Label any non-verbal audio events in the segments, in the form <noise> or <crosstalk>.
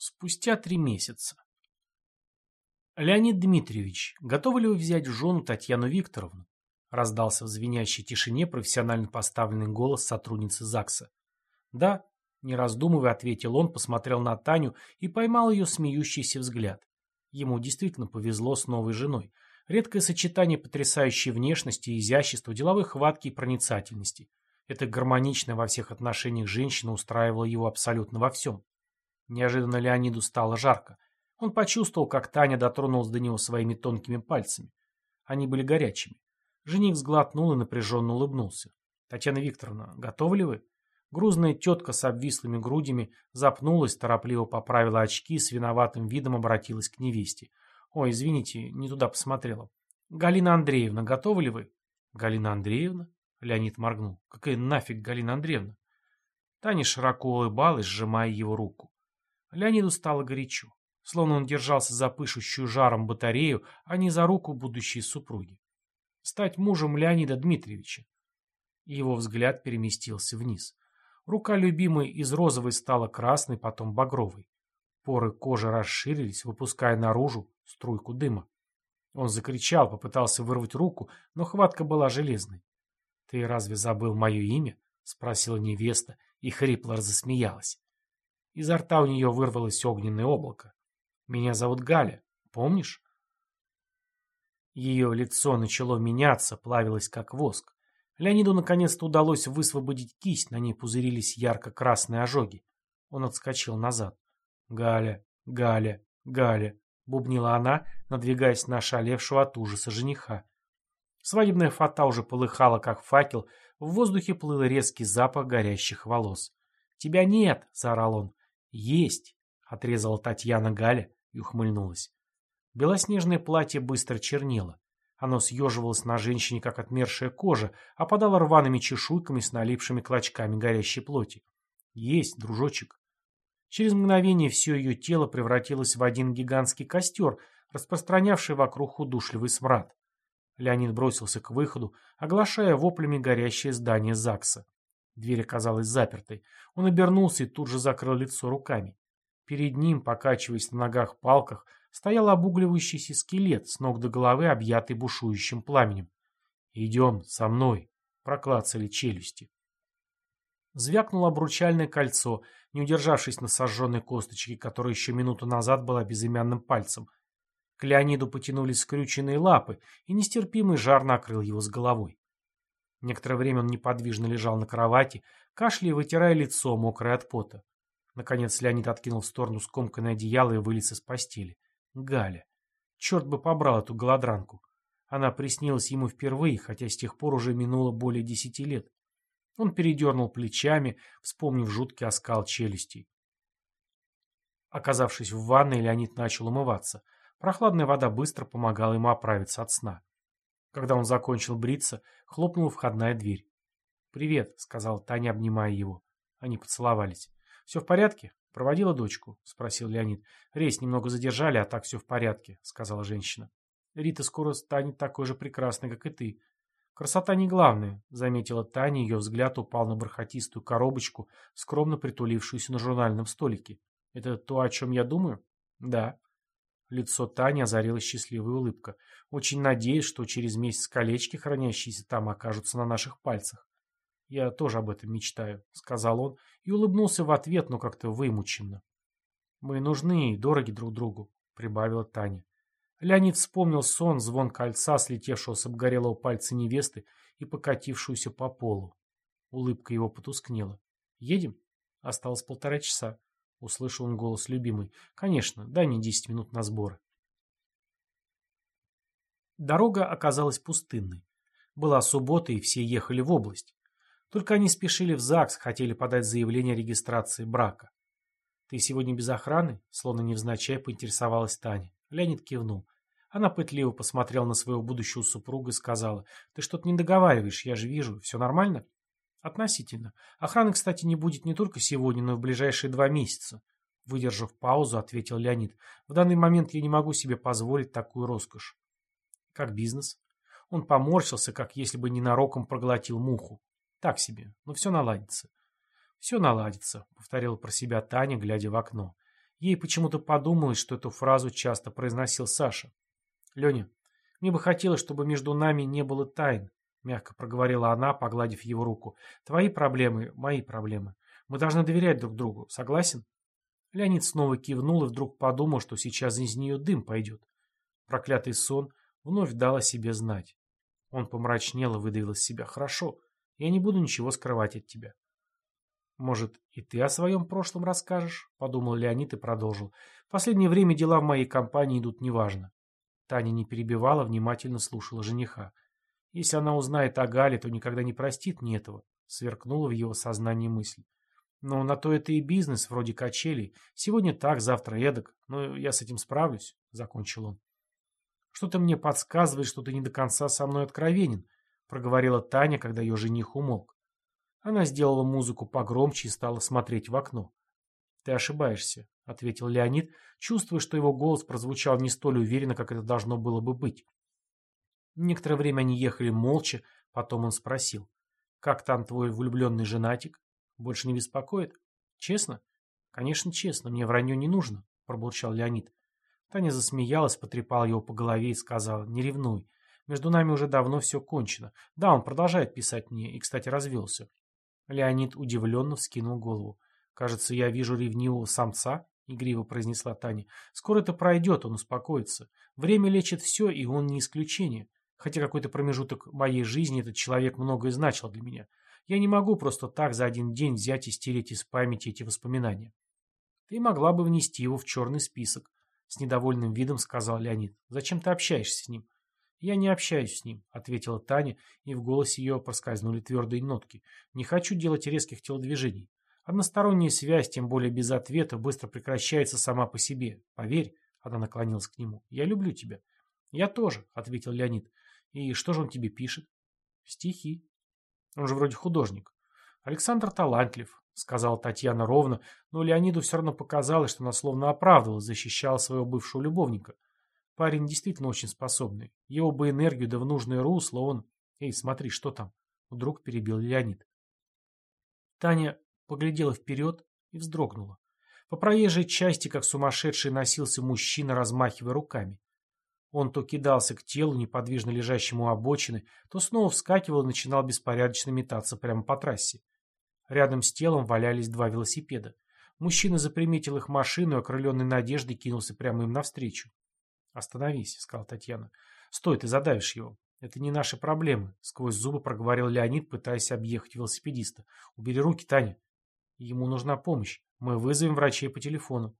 Спустя три месяца. «Леонид Дмитриевич, готовы ли вы взять в жену Татьяну Викторовну?» Раздался в звенящей тишине профессионально поставленный голос сотрудницы ЗАГСа. «Да», — не раздумывая, ответил он, посмотрел на Таню и поймал ее смеющийся взгляд. Ему действительно повезло с новой женой. Редкое сочетание потрясающей внешности изящества, деловой хватки и проницательности. Эта гармоничная во всех отношениях женщина устраивала его абсолютно во всем. Неожиданно Леониду стало жарко. Он почувствовал, как Таня дотронулась до него своими тонкими пальцами. Они были горячими. Жених сглотнул и напряженно улыбнулся. «Татьяна Викторовна, готовы ли вы?» Грузная тетка с обвислыми грудями запнулась, торопливо поправила очки и с виноватым видом обратилась к невесте. «Ой, извините, не туда посмотрела. Галина Андреевна, готовы ли вы?» «Галина Андреевна?» Леонид моргнул. «Какая нафиг Галина Андреевна?» Таня широко улыбалась, сжимая его руку. Леониду стало горячо, словно он держался за пышущую жаром батарею, а не за руку будущей супруги. Стать мужем Леонида Дмитриевича. Его взгляд переместился вниз. Рука любимой из розовой стала красной, потом багровой. Поры кожи расширились, выпуская наружу струйку дыма. Он закричал, попытался вырвать руку, но хватка была железной. «Ты разве забыл мое имя?» — спросила невеста и хрипло засмеялась. Изо рта у нее вырвалось огненное облако. «Меня зовут Галя. Помнишь?» Ее лицо начало меняться, плавилось как воск. Леониду наконец-то удалось высвободить кисть, на ней пузырились ярко-красные ожоги. Он отскочил назад. «Галя, Галя, Галя», — бубнила она, надвигаясь на шалевшего от ужаса жениха. Свадебная фата уже полыхала, как факел, в воздухе плыл резкий запах горящих волос. «Тебя нет!» — заорал он. «Есть!» — отрезала Татьяна Галя и ухмыльнулась. Белоснежное платье быстро чернело. Оно съеживалось на женщине, как отмершая кожа, опадало рваными чешуйками с налипшими клочками горящей плоти. «Есть, дружочек!» Через мгновение все ее тело превратилось в один гигантский костер, распространявший вокруг удушливый смрад. Леонид бросился к выходу, оглашая воплями горящее здание ЗАГСа. Дверь оказалась запертой. Он обернулся и тут же закрыл лицо руками. Перед ним, покачиваясь на ногах-палках, стоял обугливающийся скелет, с ног до головы объятый бушующим пламенем. «Идем со мной», — проклацали челюсти. Звякнуло обручальное кольцо, не удержавшись на сожженной косточке, которая еще минуту назад была безымянным пальцем. К Леониду потянулись скрюченные лапы, и нестерпимый жар накрыл его с головой. Некоторое время он неподвижно лежал на кровати, кашляя и вытирая лицо, мокрое от пота. Наконец Леонид откинул в сторону скомканное одеяло и вылез из постели. Галя. Черт бы побрал эту голодранку. Она приснилась ему впервые, хотя с тех пор уже минуло более десяти лет. Он передернул плечами, вспомнив жуткий оскал челюстей. Оказавшись в ванной, Леонид начал умываться. Прохладная вода быстро помогала ему оправиться от сна. Когда он закончил бриться, хлопнула входная дверь. «Привет», — сказал Таня, обнимая его. Они поцеловались. «Все в порядке?» «Проводила дочку?» — спросил Леонид. «Рейс немного задержали, а так все в порядке», — сказала женщина. «Рита скоро станет такой же прекрасной, как и ты». «Красота не главное», — заметила Таня, ее взгляд упал на бархатистую коробочку, скромно притулившуюся на журнальном столике. «Это то, о чем я думаю?» «Да». Лицо Тани озарила счастливая улыбка. «Очень надеюсь, что через месяц колечки, хранящиеся там, окажутся на наших пальцах». «Я тоже об этом мечтаю», — сказал он и улыбнулся в ответ, но как-то вымученно. «Мы нужны и дороги друг другу», — прибавила Таня. Леонид вспомнил сон, звон кольца, слетевшего с обгорелого пальца невесты и покатившуюся по полу. Улыбка его потускнела. «Едем?» Осталось полтора часа. — услышал он голос любимой. «Конечно, дай мне десять минут на сборы». Дорога оказалась пустынной. Была суббота, и все ехали в область. Только они спешили в ЗАГС, хотели подать заявление о регистрации брака. «Ты сегодня без охраны?» — словно невзначай поинтересовалась Таня. Леонид кивнул. Она пытливо посмотрела на своего будущего супруга и сказала, «Ты что-то не договариваешь, я же вижу. Все нормально?» Относительно. Охраны, кстати, не будет не только сегодня, но и в ближайшие два месяца. Выдержав паузу, ответил Леонид. В данный момент я не могу себе позволить такую роскошь. Как бизнес? Он поморщился, как если бы ненароком проглотил муху. Так себе, но все наладится. Все наладится, повторила про себя Таня, глядя в окно. Ей почему-то подумалось, что эту фразу часто произносил Саша. «Леня, мне бы хотелось, чтобы между нами не было тайн», — мягко проговорила она, погладив его руку. «Твои проблемы — мои проблемы. Мы должны доверять друг другу. Согласен?» Леонид снова кивнул и вдруг подумал, что сейчас из нее дым пойдет. Проклятый сон вновь дал о себе знать. Он помрачнел и выдавил из себя. «Хорошо, я не буду ничего скрывать от тебя». «Может, и ты о своем прошлом расскажешь?» — подумал Леонид и продолжил. «В последнее время дела в моей компании идут неважно». Таня не перебивала, внимательно слушала жениха. «Если она узнает о Гале, то никогда не простит мне этого», — сверкнула в его сознании мысль. «Но на то это и бизнес, вроде качелей. Сегодня так, завтра эдак. Но я с этим справлюсь», — закончил он. «Что-то мне подсказывает, что ты не до конца со мной откровенен», — проговорила Таня, когда ее жених умолк. Она сделала музыку погромче и стала смотреть в окно. «Ты ошибаешься», — ответил Леонид, чувствуя, что его голос прозвучал не столь уверенно, как это должно было бы быть. Некоторое время они ехали молча, потом он спросил. «Как там твой влюбленный женатик? Больше не беспокоит? Честно?» «Конечно, честно, мне вранье не нужно», — пробурчал Леонид. Таня засмеялась, потрепала его по голове и сказала, не ревнуй. Между нами уже давно все кончено. Да, он продолжает писать мне и, кстати, развелся. Леонид удивленно вскинул голову. «Кажется, я вижу ревнивого самца», — игриво произнесла Таня. «Скоро это пройдет, он успокоится. Время лечит все, и он не исключение. Хотя какой-то промежуток моей жизни этот человек многое значил для меня. Я не могу просто так за один день взять и стереть из памяти эти воспоминания. Ты могла бы внести его в черный список, с недовольным видом сказал Леонид. «Зачем ты общаешься с ним?» «Я не общаюсь с ним», — ответила Таня, и в голосе ее проскользнули твердые нотки. «Не хочу делать резких телодвижений. Односторонняя связь, тем более без ответа, быстро прекращается сама по себе. Поверь», — она наклонилась к нему, — «я люблю тебя». «Я тоже», — ответил Леонид. «И что же он тебе пишет?» «Стихи». «Он же вроде художник». «Александр талантлив сказала Татьяна ровно, но Леониду все равно показалось, что она словно оправдывала, защищала своего бывшего любовника. Парень действительно очень способный. Его бы энергию да в нужное русло он... Эй, смотри, что там? Вдруг перебил Леонид. Таня поглядела вперед и вздрогнула. По проезжей части, как сумасшедший, носился мужчина, размахивая руками. Он то кидался к телу, неподвижно лежащему у обочины, то снова вскакивал и начинал беспорядочно метаться прямо по трассе. Рядом с телом валялись два велосипеда. Мужчина заприметил их машину и, окрыленный надеждой, кинулся прямо им навстречу. «Остановись», — сказала Татьяна. «Стой, ты задавишь его. Это не наши проблемы», — сквозь зубы проговорил Леонид, пытаясь объехать велосипедиста. «Убери руки, Таня. Ему нужна помощь. Мы вызовем врачей по телефону».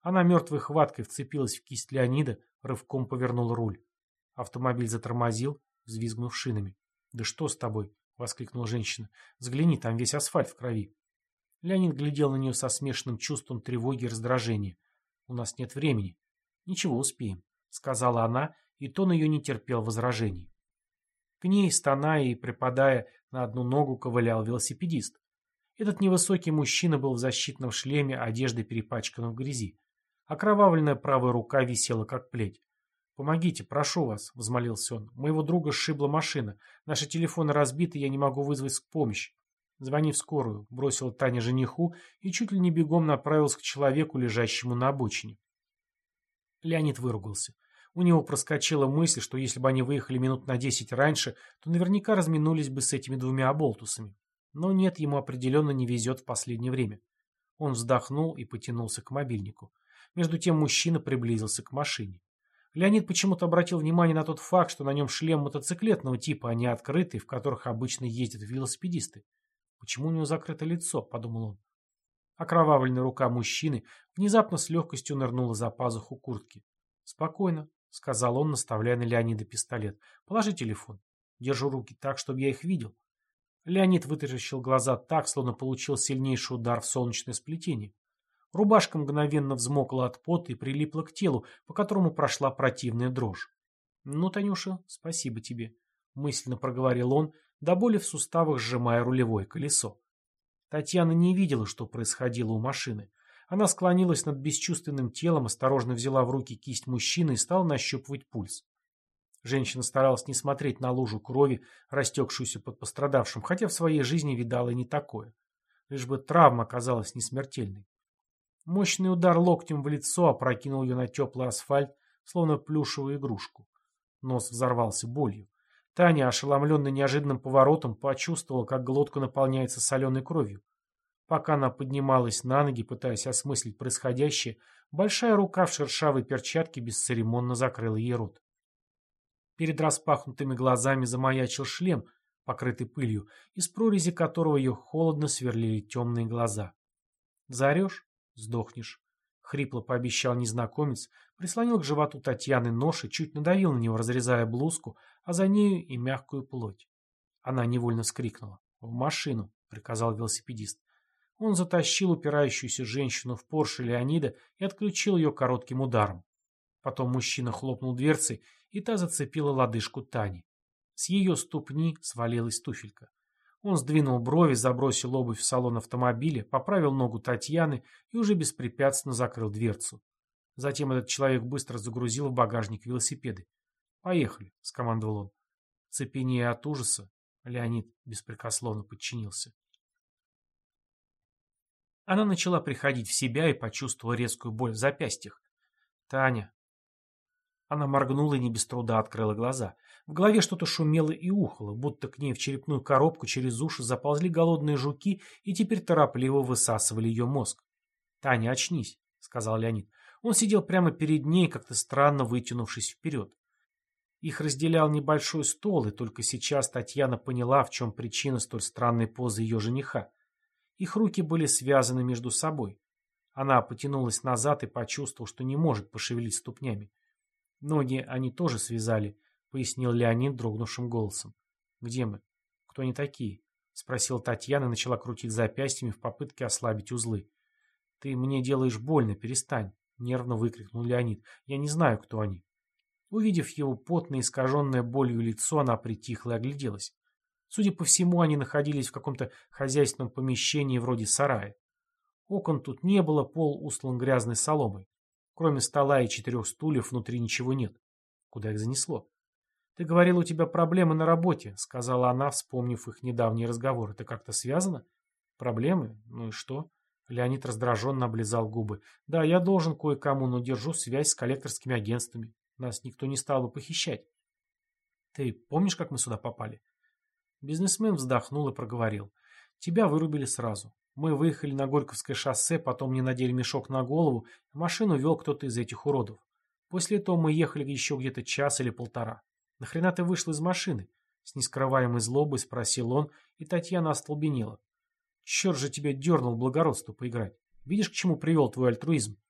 Она мертвой хваткой вцепилась в кисть Леонида, рывком повернул руль. Автомобиль затормозил, взвизгнув шинами. «Да что с тобой?» — воскликнула женщина. «Взгляни, там весь асфальт в крови». Леонид глядел на нее со смешанным чувством тревоги и раздражения. «У нас нет времени». «Ничего, успеем», — сказала она, и тон ее не терпел возражений. К ней, стоная и припадая на одну ногу, ковылял велосипедист. Этот невысокий мужчина был в защитном шлеме, одежда перепачкана в грязи. Окровавленная правая рука висела, как плеть. «Помогите, прошу вас», — взмолился он. «Моего друга сшибла машина. Наши телефоны разбиты, я не могу вызвать помощь». «Звони в скорую», — бросил Таня жениху и чуть ли не бегом направился к человеку, лежащему на обочине. Леонид выругался. У него проскочила мысль, что если бы они выехали минут на десять раньше, то наверняка разминулись бы с этими двумя оболтусами. Но нет, ему определенно не везет в последнее время. Он вздохнул и потянулся к мобильнику. Между тем мужчина приблизился к машине. Леонид почему-то обратил внимание на тот факт, что на нем шлем мотоциклетного типа, а не открытый, в которых обычно ездят велосипедисты. «Почему у него закрыто лицо?» – подумал он. Окровавленная рука мужчины внезапно с легкостью нырнула за пазуху куртки. «Спокойно», — сказал он, наставляя на Леонида пистолет. «Положи телефон. Держу руки так, чтобы я их видел». Леонид вытащил глаза так, словно получил сильнейший удар в солнечное сплетение. Рубашка мгновенно взмокла от пота и прилипла к телу, по которому прошла противная дрожь. «Ну, Танюша, спасибо тебе», — мысленно проговорил он, до боли в суставах сжимая рулевое колесо. Татьяна не видела, что происходило у машины. Она склонилась над бесчувственным телом, осторожно взяла в руки кисть мужчины и стала нащупывать пульс. Женщина старалась не смотреть на лужу крови, растекшуюся под пострадавшим, хотя в своей жизни видала и не такое. Лишь бы травма оказалась несмертельной. Мощный удар локтем в лицо опрокинул ее на теплый асфальт, словно плюшевую игрушку. Нос взорвался болью. Таня, ошеломленная неожиданным поворотом, почувствовала, как глотка наполняется соленой кровью. Пока она поднималась на ноги, пытаясь осмыслить происходящее, большая рука в шершавой перчатке бесцеремонно закрыла ей рот. Перед распахнутыми глазами замаячил шлем, покрытый пылью, из прорези которого ее холодно сверлили темные глаза. «Заорешь? Сдохнешь», — хрипло пообещал незнакомец, прислонил к животу Татьяны нож и чуть надавил на него, разрезая блузку, а за нею и мягкую плоть. Она невольно вскрикнула. «В машину», — приказал велосипедист. Он затащил упирающуюся женщину в Порше Леонида и отключил ее коротким ударом. Потом мужчина хлопнул дверцей, и та зацепила лодыжку Тани. С ее ступни свалилась туфелька. Он сдвинул брови, забросил обувь в салон автомобиля, поправил ногу Татьяны и уже беспрепятственно закрыл дверцу. Затем этот человек быстро загрузил в багажник велосипеды. «Поехали», — скомандовал он. Цепенея от ужаса, Леонид беспрекословно подчинился. Она начала приходить в себя и почувствовала резкую боль в запястьях. «Таня, она моргнула и не без труда открыла глаза. В голове что-то шумело и ухало, будто к ней в черепную коробку через уши заползли голодные жуки и теперь торопливо высасывали ее мозг. «Таня, очнись», — сказал Леонид. Он сидел прямо перед ней, как-то странно вытянувшись вперед. Их разделял небольшой стол, и только сейчас Татьяна поняла, в чем причина столь странной позы ее жениха. Их руки были связаны между собой. Она потянулась назад и почувствовала, что не может пошевелить ступнями. Ноги они тоже связали, пояснил Леонид дрогнувшим голосом. Где мы? Кто они такие? Спросила Татьяна и начала крутить запястьями в попытке ослабить узлы. Ты мне делаешь больно, перестань, нервно выкрикнул Леонид. Я не знаю, кто они. Увидев его потное, искаженное болью лицо, она притихла и огляделась. Судя по всему, они находились в каком-то хозяйственном помещении вроде сарая. Окон тут не было, пол устлан грязной соломой. Кроме стола и четырех стульев внутри ничего нет. Куда их занесло? «Ты говорил, у тебя проблемы на работе», — сказала она, вспомнив их недавний разговор. «Это как-то связано?» «Проблемы? Ну и что?» Леонид раздраженно облизал губы. «Да, я должен кое-кому, но держу связь с коллекторскими агентствами. Нас никто не стал бы похищать». «Ты помнишь, как мы сюда попали?» Бизнесмен вздохнул и проговорил. «Тебя вырубили сразу. Мы выехали на Горьковское шоссе, потом мне надели мешок на голову, машину вел кто-то из этих уродов. После этого мы ехали еще где-то час или полтора. Нахрена ты вышел из машины? С нескрываемой злобой спросил он, и Татьяна остолбенела. Черт же тебя дернул благородство поиграть. Видишь, к чему привел твой альтруизм?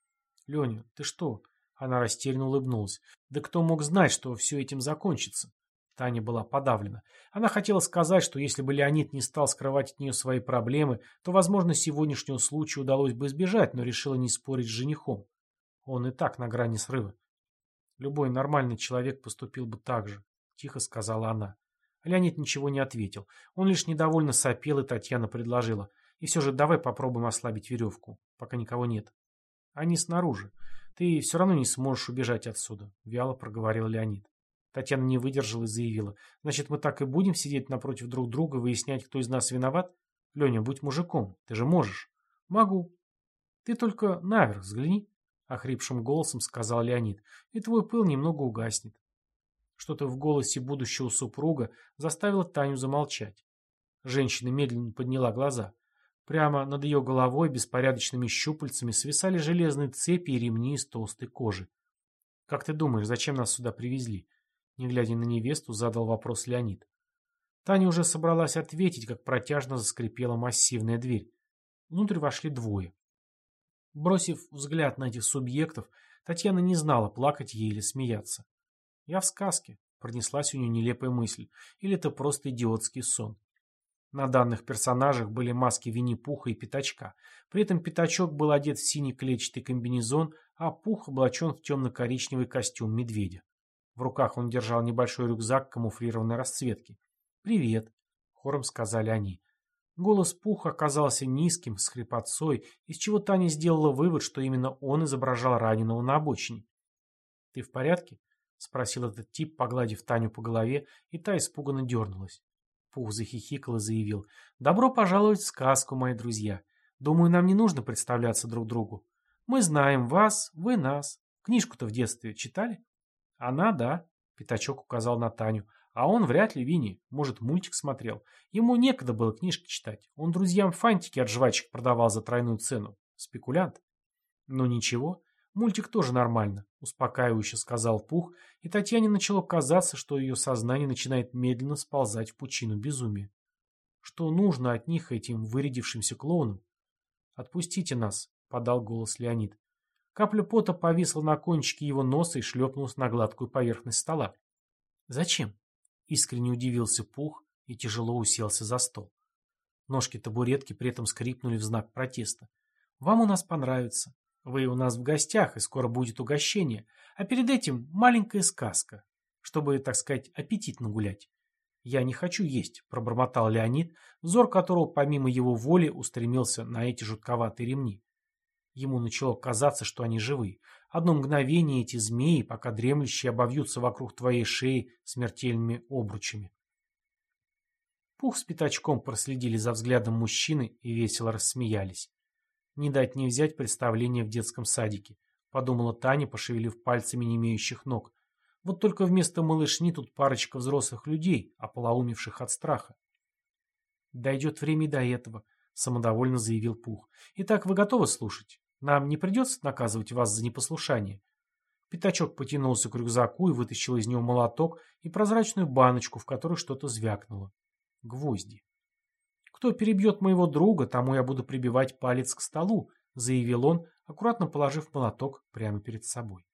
Леня, ты что? Она растерянно улыбнулась. Да кто мог знать, что все этим закончится? Таня была подавлена. Она хотела сказать, что если бы Леонид не стал скрывать от нее свои проблемы, то, возможно, сегодняшнего случая удалось бы избежать, но решила не спорить с женихом. Он и так на грани срыва. Любой нормальный человек поступил бы так же, тихо сказала она. Леонид ничего не ответил. Он лишь недовольно сопел, и Татьяна предложила. И все же давай попробуем ослабить веревку, пока никого нет. Они снаружи. Ты все равно не сможешь убежать отсюда, вяло проговорил Леонид. Татьяна не выдержала и заявила. Значит, мы так и будем сидеть напротив друг друга, выяснять, кто из нас виноват? Леня, будь мужиком, ты же можешь. Могу. Ты только наверх взгляни, охрипшим голосом сказал Леонид, и твой пыл немного угаснет. Что-то в голосе будущего супруга заставило Таню замолчать. Женщина медленно подняла глаза. Прямо над ее головой беспорядочными щупальцами свисали железные цепи и ремни из толстой кожи. «Как ты думаешь, зачем нас сюда привезли?» Не глядя на невесту, задал вопрос Леонид. Таня уже собралась ответить, как протяжно заскрипела массивная дверь. Внутрь вошли двое. Бросив взгляд на этих субъектов, Татьяна не знала, плакать ей или смеяться. «Я в сказке», — пронеслась у нее нелепая мысль, или это просто идиотский сон. На данных персонажах были маски Винни-Пуха и Пятачка. При этом Пятачок был одет в синий клетчатый комбинезон, а Пух облачен в темно-коричневый костюм медведя. В руках он держал небольшой рюкзак камуфлированной расцветки. «Привет», — хором сказали они. Голос Пуха оказался низким, с хрипотцой, из чего Таня сделала вывод, что именно он изображал раненого на обочине. «Ты в порядке?» — спросил этот тип, погладив Таню по голове, и та испуганно дернулась. Пух захихикал и заявил. «Добро пожаловать в сказку, мои друзья. Думаю, нам не нужно представляться друг другу. Мы знаем вас, вы нас. Книжку-то в детстве читали? Она, да. Пятачок указал на Таню. А он вряд ли Винни. Может, мультик смотрел. Ему некогда было книжки читать. Он друзьям фантики от жвачек продавал за тройную цену. Спекулянт. Ну ничего, мультик тоже нормально, успокаивающе сказал Пух, и Татьяне начало казаться, что ее сознание начинает медленно сползать в пучину безумия. Что нужно от них этим вырядившимся клоунам? «Отпустите нас», — подал голос Леонид. Капля пота повисла на кончике его носа и шлепнулась на гладкую поверхность стола. «Зачем?» — искренне удивился Пух и тяжело уселся за стол. Ножки табуретки при этом скрипнули в знак протеста. «Вам у нас понравится. Вы у нас в гостях, и скоро будет угощение. А перед этим маленькая сказка, чтобы, так сказать, аппетит нагулять. «Я не хочу есть», — пробормотал Леонид, взор которого, помимо его воли, устремился на эти жутковатые ремни. Ему начало казаться, что они живы. Одно мгновение эти змеи, пока дремлющие, обовьются вокруг твоей шеи смертельными обручами. Пух с пятачком проследили за взглядом мужчины и весело рассмеялись. Не дать не взять представление в детском садике, подумала Таня, пошевелив пальцами не имеющих ног. Вот только вместо малышни тут парочка взрослых людей, ополоумевших от страха. «Дойдет время до этого», — самодовольно заявил Пух. «Итак, вы готовы слушать? Нам не придется наказывать вас за непослушание?» Пятачок потянулся к рюкзаку и вытащил из него молоток и прозрачную баночку, в которой что-то звякнуло. Гвозди. «Кто перебьет моего друга, тому я буду прибивать палец к столу», — заявил он, аккуратно положив молоток прямо перед собой.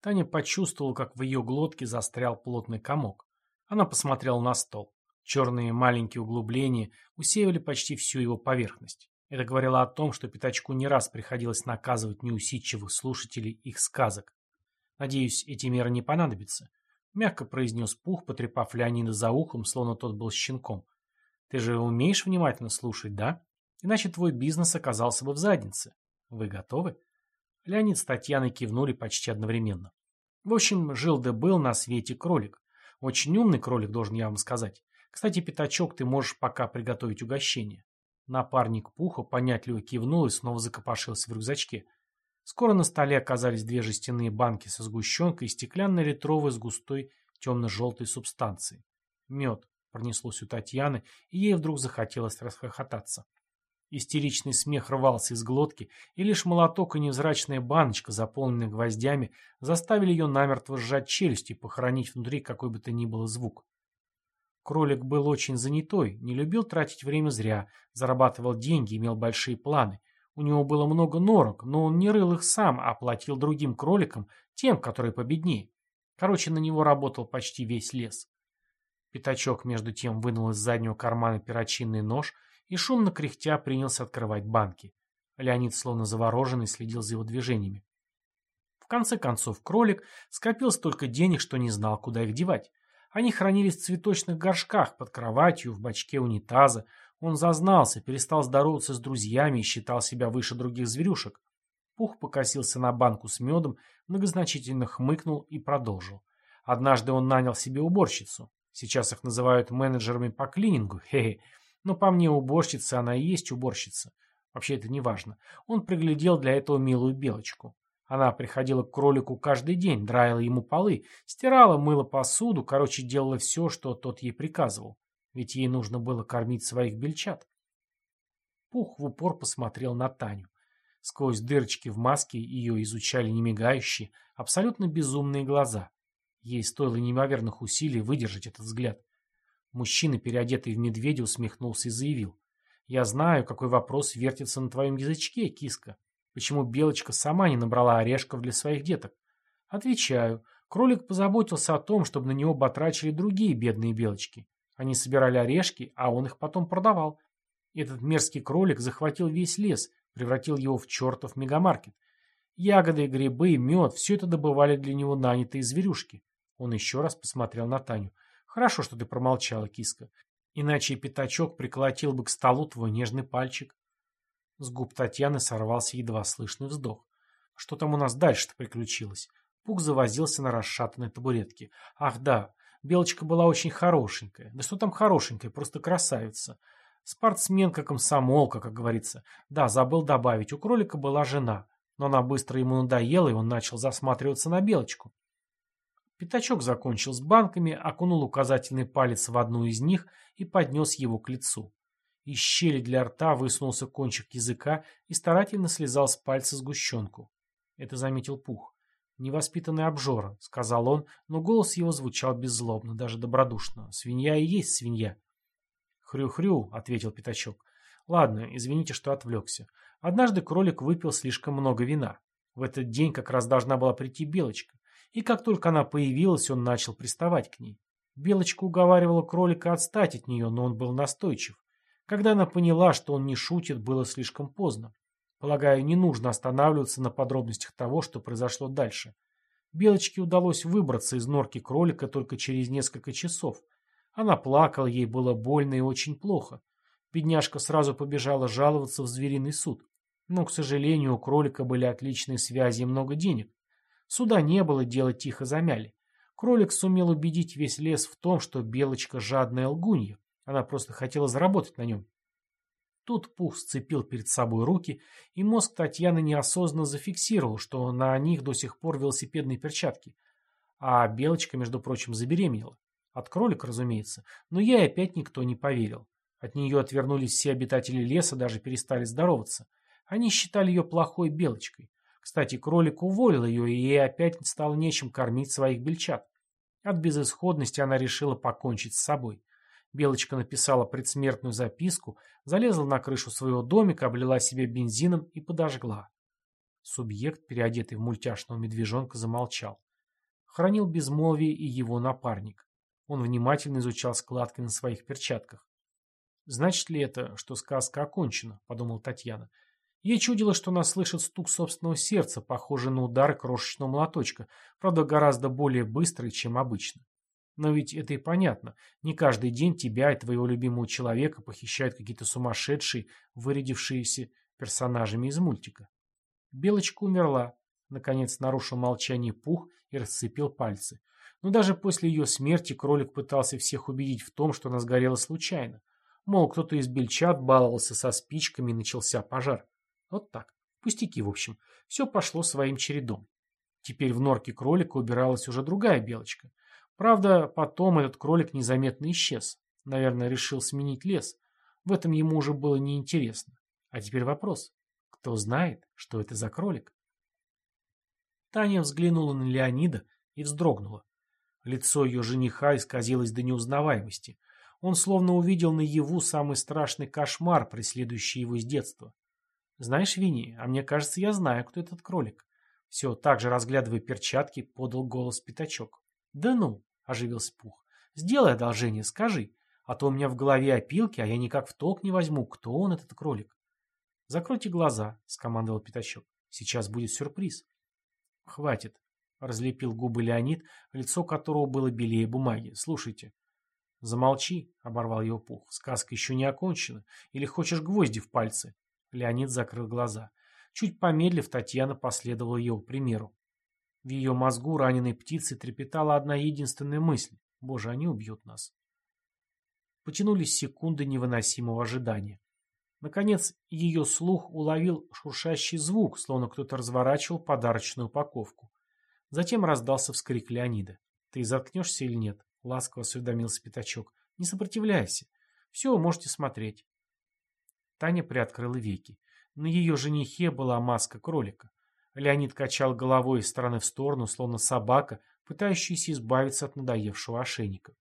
Таня почувствовала, как в ее глотке застрял плотный комок. Она посмотрела на стол. Черные маленькие углубления усеивали почти всю его поверхность. Это говорило о том, что Пятачку не раз приходилось наказывать неусидчивых слушателей их сказок. «Надеюсь, эти меры не понадобятся», — мягко произнес Пух, потрепав Леонида за ухом, словно тот был щенком. «Ты же умеешь внимательно слушать, да? Иначе твой бизнес оказался бы в заднице. Вы готовы?» Леонид с Татьяной кивнули почти одновременно. В общем, жил да был на свете кролик. Очень умный кролик, должен я вам сказать. Кстати, пятачок, ты можешь пока приготовить угощение. Напарник Пуха понятливо кивнул и снова закопошился в рюкзачке. Скоро на столе оказались две жестяные банки со сгущенкой и стеклянная литровая с густой темно-желтой субстанцией. Мед пронеслось у Татьяны, и ей вдруг захотелось расхохотаться. Истеричный смех рвался из глотки, и лишь молоток и невзрачная баночка, заполненная гвоздями, заставили ее намертво сжать челюсть и похоронить внутри какой бы то ни было звук. Кролик был очень занятой, не любил тратить время зря, зарабатывал деньги, имел большие планы. У него было много норок, но он не рыл их сам, а платил другим кроликам, тем, которые победнее. Короче, на него работал почти весь лес. Пятачок между тем вынул из заднего кармана перочинный нож – и шумно кряхтя принялся открывать банки. Леонид, словно завороженный, следил за его движениями. В конце концов, кролик скопил столько денег, что не знал, куда их девать. Они хранились в цветочных горшках, под кроватью, в бачке унитаза. Он зазнался, перестал здороваться с друзьями и считал себя выше других зверюшек. Пух покосился на банку с медом, многозначительно хмыкнул и продолжил. Однажды он нанял себе уборщицу. Сейчас их называют менеджерами по клинингу. <laughs> Хе-хе. Но по мне уборщица она и есть уборщица. Вообще это не важно. Он приглядел для этого милую белочку. Она приходила к кролику каждый день, драила ему полы, стирала, мыла посуду, короче, делала все, что тот ей приказывал. Ведь ей нужно было кормить своих бельчат. Пух в упор посмотрел на Таню. Сквозь дырочки в маске ее изучали немигающие, абсолютно безумные глаза. Ей стоило неимоверных усилий выдержать этот взгляд. Мужчина, переодетый в медведя, усмехнулся и заявил. «Я знаю, какой вопрос вертится на твоем язычке, киска. Почему Белочка сама не набрала орешков для своих деток?» Отвечаю. Кролик позаботился о том, чтобы на него батрачили другие бедные белочки. Они собирали орешки, а он их потом продавал. Этот мерзкий кролик захватил весь лес, превратил его в чертов мегамаркет. Ягоды, грибы, мед – все это добывали для него нанятые зверюшки. Он еще раз посмотрел на Таню. Хорошо, что ты промолчала, киска. Иначе и пятачок приколотил бы к столу твой нежный пальчик. С губ Татьяны сорвался едва слышный вздох. Что там у нас дальше-то приключилось? Пук завозился на расшатанной табуретке. Ах да, Белочка была очень хорошенькая. Да что там хорошенькая, просто красавица. Спортсменка-комсомолка, как говорится. Да, забыл добавить, у кролика была жена, но она быстро ему надоела, и он начал засматриваться на белочку. Пятачок закончил с банками, окунул указательный палец в одну из них и поднес его к лицу. Из щели для рта высунулся кончик языка и старательно слезал с пальца сгущенку. Это заметил Пух. «Невоспитанный обжора», — сказал он, но голос его звучал беззлобно, даже добродушно. «Свинья и есть свинья». «Хрю-хрю», — ответил Пятачок. «Ладно, извините, что отвлекся. Однажды кролик выпил слишком много вина. В этот день как раз должна была прийти Белочка. И как только она появилась, он начал приставать к ней. Белочка уговаривала кролика отстать от нее, но он был настойчив. Когда она поняла, что он не шутит, было слишком поздно. Полагаю, не нужно останавливаться на подробностях того, что произошло дальше. Белочке удалось выбраться из норки кролика только через несколько часов. Она плакала, ей было больно и очень плохо. Бедняжка сразу побежала жаловаться в звериный суд. Но, к сожалению, у кролика были отличные связи и много денег. Суда не было, дело тихо замяли. Кролик сумел убедить весь лес в том, что Белочка жадная лгунья. Она просто хотела заработать на нем. Тут Пух сцепил перед собой руки, и мозг Татьяны неосознанно зафиксировал, что на них до сих пор велосипедные перчатки. А Белочка, между прочим, забеременела. От кролика, разумеется, но ей опять никто не поверил. От нее отвернулись все обитатели леса, даже перестали здороваться. Они считали ее плохой Белочкой. Кстати, кролик уволил ее, и ей опять стало нечем кормить своих бельчат. От безысходности она решила покончить с собой. Белочка написала предсмертную записку, залезла на крышу своего домика, облила себе бензином и подожгла. Субъект, переодетый в мультяшного медвежонка, замолчал. Хранил безмолвие и его напарник. Он внимательно изучал складки на своих перчатках. «Значит ли это, что сказка окончена?» — подумала Татьяна. Ей чудилось, что она слышит стук собственного сердца, похожий на удары крошечного молоточка, правда, гораздо более быстрый, чем обычно. Но ведь это и понятно. Не каждый день тебя и твоего любимого человека похищают какие-то сумасшедшие, вырядившиеся персонажами из мультика. Белочка умерла. Наконец нарушил молчание пух и расцепил пальцы. Но даже после ее смерти кролик пытался всех убедить в том, что она сгорела случайно. Мол, кто-то из бельчат баловался со спичками и начался пожар. Вот так. Пустяки, в общем. Все пошло своим чередом. Теперь в норке кролика убиралась уже другая белочка. Правда, потом этот кролик незаметно исчез. Наверное, решил сменить лес. В этом ему уже было неинтересно. А теперь вопрос. Кто знает, что это за кролик? Таня взглянула на Леонида и вздрогнула. Лицо ее жениха исказилось до неузнаваемости. Он словно увидел наяву самый страшный кошмар, преследующий его с детства. «Знаешь, Винни, а мне кажется, я знаю, кто этот кролик». Все, так же разглядывая перчатки, подал голос Пятачок. «Да ну!» — оживился Пух. «Сделай одолжение, скажи, а то у меня в голове опилки, а я никак в толк не возьму, кто он, этот кролик». «Закройте глаза», — скомандовал Пятачок. «Сейчас будет сюрприз». «Хватит», — разлепил губы Леонид, лицо которого было белее бумаги. «Слушайте». «Замолчи», — оборвал его Пух. «Сказка еще не окончена. Или хочешь гвозди в пальцы?» Леонид закрыл глаза. Чуть помедлив, Татьяна последовала его примеру. В ее мозгу раненой птицы трепетала одна единственная мысль. Боже, они убьют нас. Потянулись секунды невыносимого ожидания. Наконец, ее слух уловил шуршащий звук, словно кто-то разворачивал подарочную упаковку. Затем раздался вскрик Леонида. «Ты заткнешься или нет?» — ласково осведомился Пятачок. «Не сопротивляйся. Все, можете смотреть». Таня приоткрыла веки. На ее женихе была маска кролика. Леонид качал головой из стороны в сторону, словно собака, пытающаяся избавиться от надоевшего ошейника.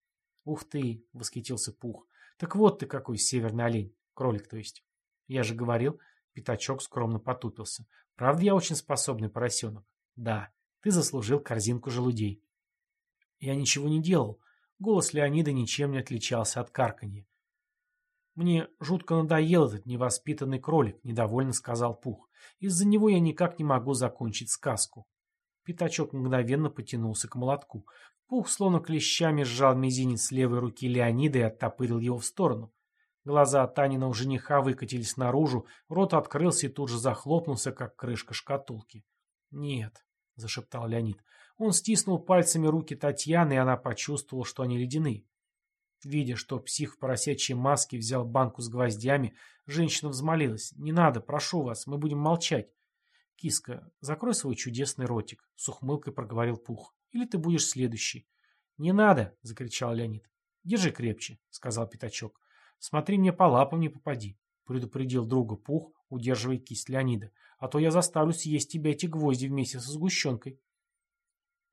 «Ух ты!» — восхитился Пух. «Так вот ты какой северный олень. Кролик, то есть. Я же говорил...» Пятачок скромно потупился. «Правда, я очень способный поросенок?» «Да, ты заслужил корзинку желудей». Я ничего не делал. Голос Леонида ничем не отличался от карканья. «Мне жутко надоел этот невоспитанный кролик», — недовольно сказал Пух. «Из-за него я никак не могу закончить сказку». Пятачок мгновенно потянулся к молотку. Пух словно клещами сжал мизинец левой руки Леонида и оттопырил его в сторону. Глаза Таниного жениха выкатились наружу, рот открылся и тут же захлопнулся, как крышка шкатулки. «Нет», — зашептал Леонид. Он стиснул пальцами руки Татьяны, и она почувствовала, что они ледяные. Видя, что псих в поросячьей маске взял банку с гвоздями, женщина взмолилась. «Не надо, прошу вас, мы будем молчать». «Киска, закрой свой чудесный ротик», — с ухмылкой проговорил Пух. «Или ты будешь следующий». «Не надо!» — закричал Леонид. «Держи крепче», — сказал Пятачок. «Смотри, мне по лапам не попади», — предупредил друга Пух, удерживая кисть Леонида. «А то я заставлю съесть тебя эти гвозди вместе со сгущенкой».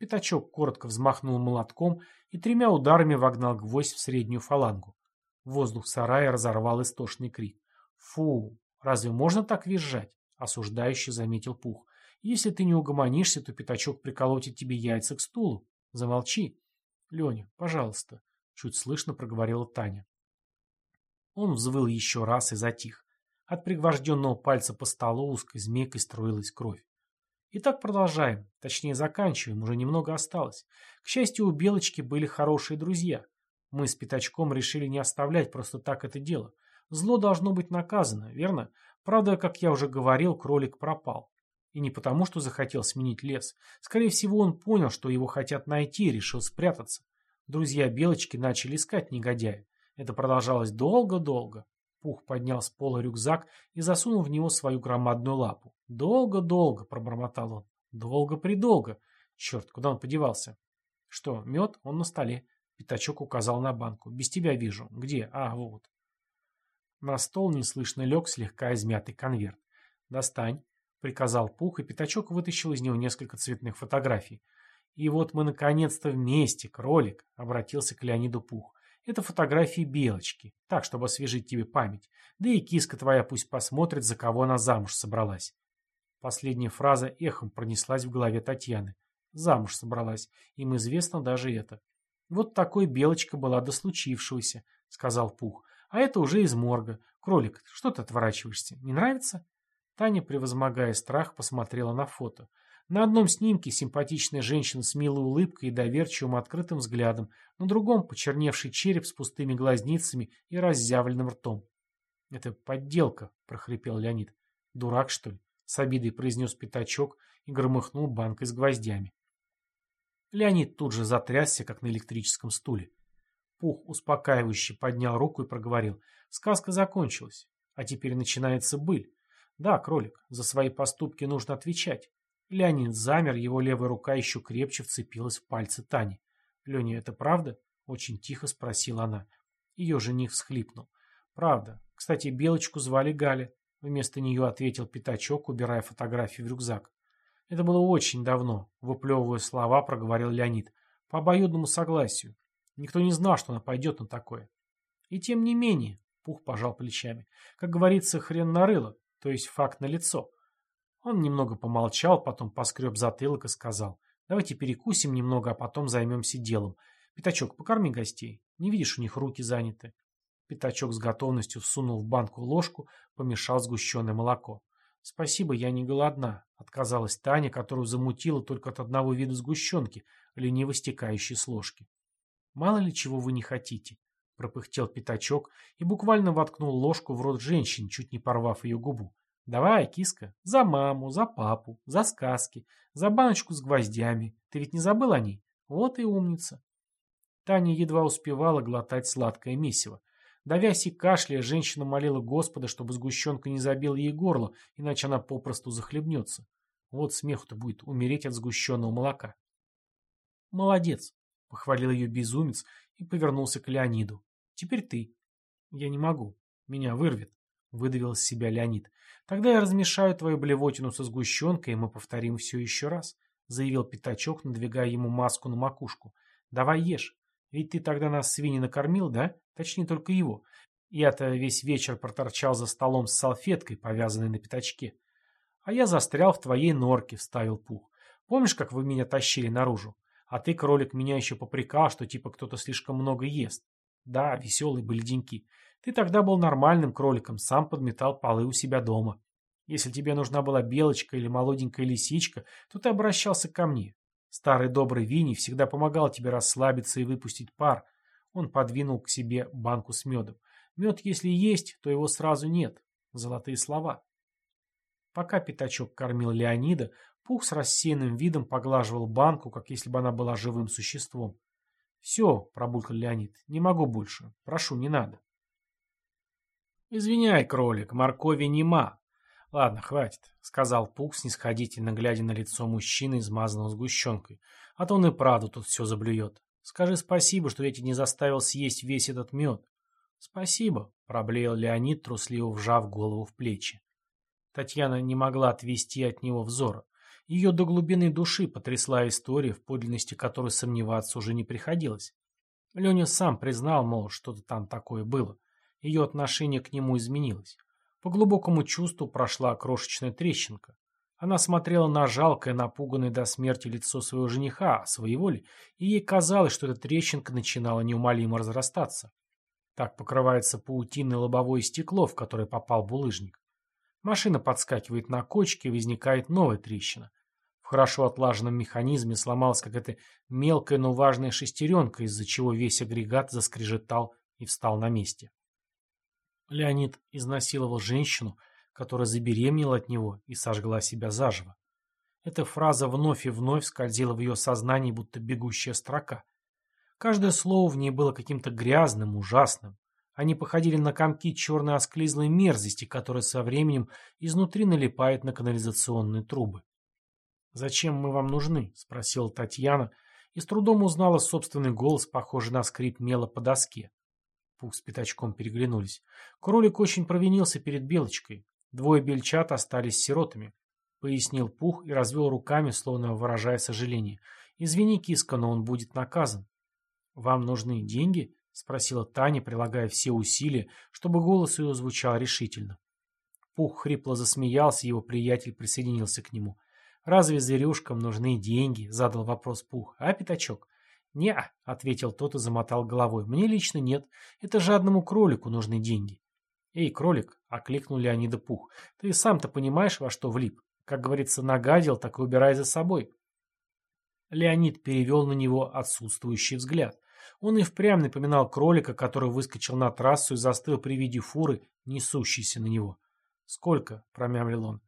Пятачок коротко взмахнул молотком и тремя ударами вогнал гвоздь в среднюю фалангу. Воздух сарая разорвал истошный крик. «Фу! Разве можно так визжать?» — осуждающе заметил Пух. «Если ты не угомонишься, то пятачок приколотит тебе яйца к стулу. Замолчи!» «Леня, пожалуйста!» — чуть слышно проговорила Таня. Он взвыл еще раз и затих. От пригвожденного пальца по столу узкой змейкой струилась кровь. Итак, продолжаем. Точнее, заканчиваем, уже немного осталось. К счастью, у Белочки были хорошие друзья. Мы с Пятачком решили не оставлять просто так это дело. Зло должно быть наказано, верно? Правда, как я уже говорил, кролик пропал. И не потому, что захотел сменить лес. Скорее всего, он понял, что его хотят найти и решил спрятаться. Друзья Белочки начали искать негодяя. Это продолжалось долго-долго. Пух поднял с пола рюкзак и засунул в него свою громадную лапу. «Долго-долго», — пробормотал он. «Долго-предолго. Черт, куда он подевался?» «Что, мед? Он на столе». Пятачок указал на банку. «Без тебя вижу. Где? А, вот». На стол неслышно лег слегка измятый конверт. «Достань», — приказал Пух, и Пятачок вытащил из него несколько цветных фотографий. «И вот мы наконец-то вместе, кролик», — обратился к Леониду Пух. Это фотографии Белочки, так, чтобы освежить тебе память. Да и киска твоя пусть посмотрит, за кого она замуж собралась. Последняя фраза эхом пронеслась в голове Татьяны. Замуж собралась. Им известно даже это. Вот такой Белочка была до случившегося, сказал Пух. А это уже из морга. Кролик, что ты отворачиваешься? Не нравится? Таня, превозмогая страх, посмотрела на фото. На одном снимке симпатичная женщина с милой улыбкой и доверчивым открытым взглядом, на другом почерневший череп с пустыми глазницами и разъявленным ртом. «Это подделка», — прохрипел Леонид. «Дурак, что ли?» — с обидой произнес пятачок и громыхнул банкой с гвоздями. Леонид тут же затрясся, как на электрическом стуле. Пух успокаивающе поднял руку и проговорил. «Сказка закончилась, а теперь начинается быль. Да, кролик, за свои поступки нужно отвечать. Леонид замер, его левая рука еще крепче вцепилась в пальцы Тани. «Леня, это правда?» — очень тихо спросила она. Ее жених всхлипнул. «Правда. Кстати, Белочку звали Галя». Вместо нее ответил Пятачок, убирая фотографию в рюкзак. «Это было очень давно», — выплевывая слова, проговорил Леонид. «По обоюдному согласию. Никто не знал, что она пойдет на такое». «И тем не менее», — Пух пожал плечами, — «как говорится, хрен нарыло, то есть факт налицо. Он немного помолчал, потом поскреб затылок и сказал, «Давайте перекусим немного, а потом займемся делом. Пятачок, покорми гостей. Не видишь, у них руки заняты». Пятачок с готовностью всунул в банку ложку, помешал сгущенное молоко. «Спасибо, я не голодна», — отказалась Таня, которую замутила только от одного вида сгущенки, лениво стекающей с ложки. «Мало ли чего вы не хотите», — пропыхтел Пятачок и буквально воткнул ложку в рот женщин, чуть не порвав ее губу. Давай, киска, за маму, за папу, за сказки, за баночку с гвоздями. Ты ведь не забыл о ней? Вот и умница. Таня едва успевала глотать сладкое месиво. Давясь и кашляя, женщина молила Господа, чтобы сгущенка не забила ей горло, иначе она попросту захлебнется. Вот смеху-то будет умереть от сгущенного молока. «Молодец», — похвалил ее безумец и повернулся к Леониду. «Теперь ты». «Я не могу. Меня вырвет», — выдавил из себя Леонид. «Тогда я размешаю твою блевотину со сгущенкой, и мы повторим все еще раз», — заявил Пятачок, надвигая ему маску на макушку. «Давай ешь. Ведь ты тогда нас свиньи накормил, да? Точнее, только его. Я-то весь вечер проторчал за столом с салфеткой, повязанной на пятачке. А я застрял в твоей норке», — вставил Пух. «Помнишь, как вы меня тащили наружу? А ты, кролик, меня еще попрекал, что типа кто-то слишком много ест. Да, веселые были деньки. Ты тогда был нормальным кроликом, сам подметал полы у себя дома. Если тебе нужна была белочка или молоденькая лисичка, то ты обращался ко мне. Старый добрый Винни всегда помогал тебе расслабиться и выпустить пар. Он подвинул к себе банку с медом. Мед, если есть, то его сразу нет. Золотые слова. Пока пятачок кормил Леонида, Пух с рассеянным видом поглаживал банку, как если бы она была живым существом. Все, пробулькал Леонид, не могу больше. Прошу, не надо. Извиняй, кролик, моркови нема. Ладно, хватит, сказал Пук, снисходительно глядя на лицо мужчины, измазанного сгущенкой. А то он и правду тут все заблюет. Скажи спасибо, что я тебя не заставил съесть весь этот мед. Спасибо, проблеял Леонид, трусливо вжав голову в плечи. Татьяна не могла отвести от него взора. Ее до глубины души потрясла история, в подлинности которой сомневаться уже не приходилось. Леня сам признал, мол, что-то там такое было. Ее отношение к нему изменилось. По глубокому чувству прошла крошечная трещинка. Она смотрела на жалкое, напуганное до смерти лицо своего жениха, своего ли, и ей казалось, что эта трещинка начинала неумолимо разрастаться. Так покрывается паутиной лобовое стекло, в которое попал булыжник. Машина подскакивает на кочке, возникает новая трещина. В хорошо отлаженном механизме сломалась какая-то мелкая, но важная шестеренка, из-за чего весь агрегат заскрежетал и встал на месте. Леонид изнасиловал женщину, которая забеременела от него и сожгла себя заживо. Эта фраза вновь и вновь скользила в ее сознании, будто бегущая строка. Каждое слово в ней было каким-то грязным, ужасным. Они походили на комки черной осклизлой мерзости, которая со временем изнутри налипает на канализационные трубы. «Зачем мы вам нужны?» — спросила Татьяна и с трудом узнала собственный голос, похожий на скрип мела по доске. Пух с Пятачком переглянулись. Кролик очень провинился перед Белочкой. Двое бельчат остались сиротами. Пояснил Пух и развел руками, словно выражая сожаление. «Извини, киска, но он будет наказан». «Вам нужны деньги?» — спросила Таня, прилагая все усилия, чтобы голос ее звучал решительно. Пух хрипло засмеялся, его приятель присоединился к нему. «Разве зверюшкам нужны деньги?» — задал вопрос Пух. «А, Пятачок?» «Не-а», ответил тот и замотал головой. «Мне лично нет. Это жадному кролику нужны деньги». «Эй, кролик!» — окликнул Леонида Пух. «Ты сам-то понимаешь, во что влип? Как говорится, нагадил, так и убирай за собой». Леонид перевел на него отсутствующий взгляд. Он и впрямь напоминал кролика, который выскочил на трассу и застыл при виде фуры, несущейся на него. «Сколько?» — промямлил он.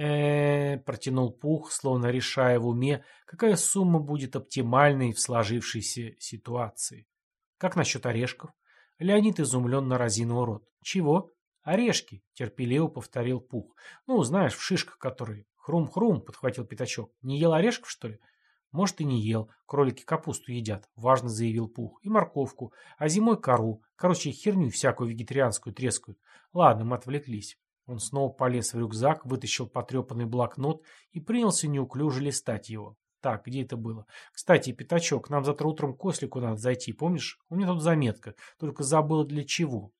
Э протянул Пух, словно решая в уме, какая сумма будет оптимальной в сложившейся ситуации. «Как насчет орешков?» Леонид изумленно разинул рот. «Чего?» «Орешки», — терпеливо повторил Пух. «Ну, знаешь, в шишках которые». «Хрум-хрум», — подхватил Пятачок. «Не ел орешков, что ли?» Может, и не ел. Кролики капусту едят, важно заявил Пух. И морковку. А зимой кору. Короче, херню всякую вегетарианскую трескают. Ладно, мы отвлеклись. Он снова полез в рюкзак, вытащил потрепанный блокнот и принялся неуклюже листать его. Так, где это было? Кстати, Пятачок, нам завтра утром к Ослику надо зайти, помнишь? У меня тут заметка, только забыл для чего.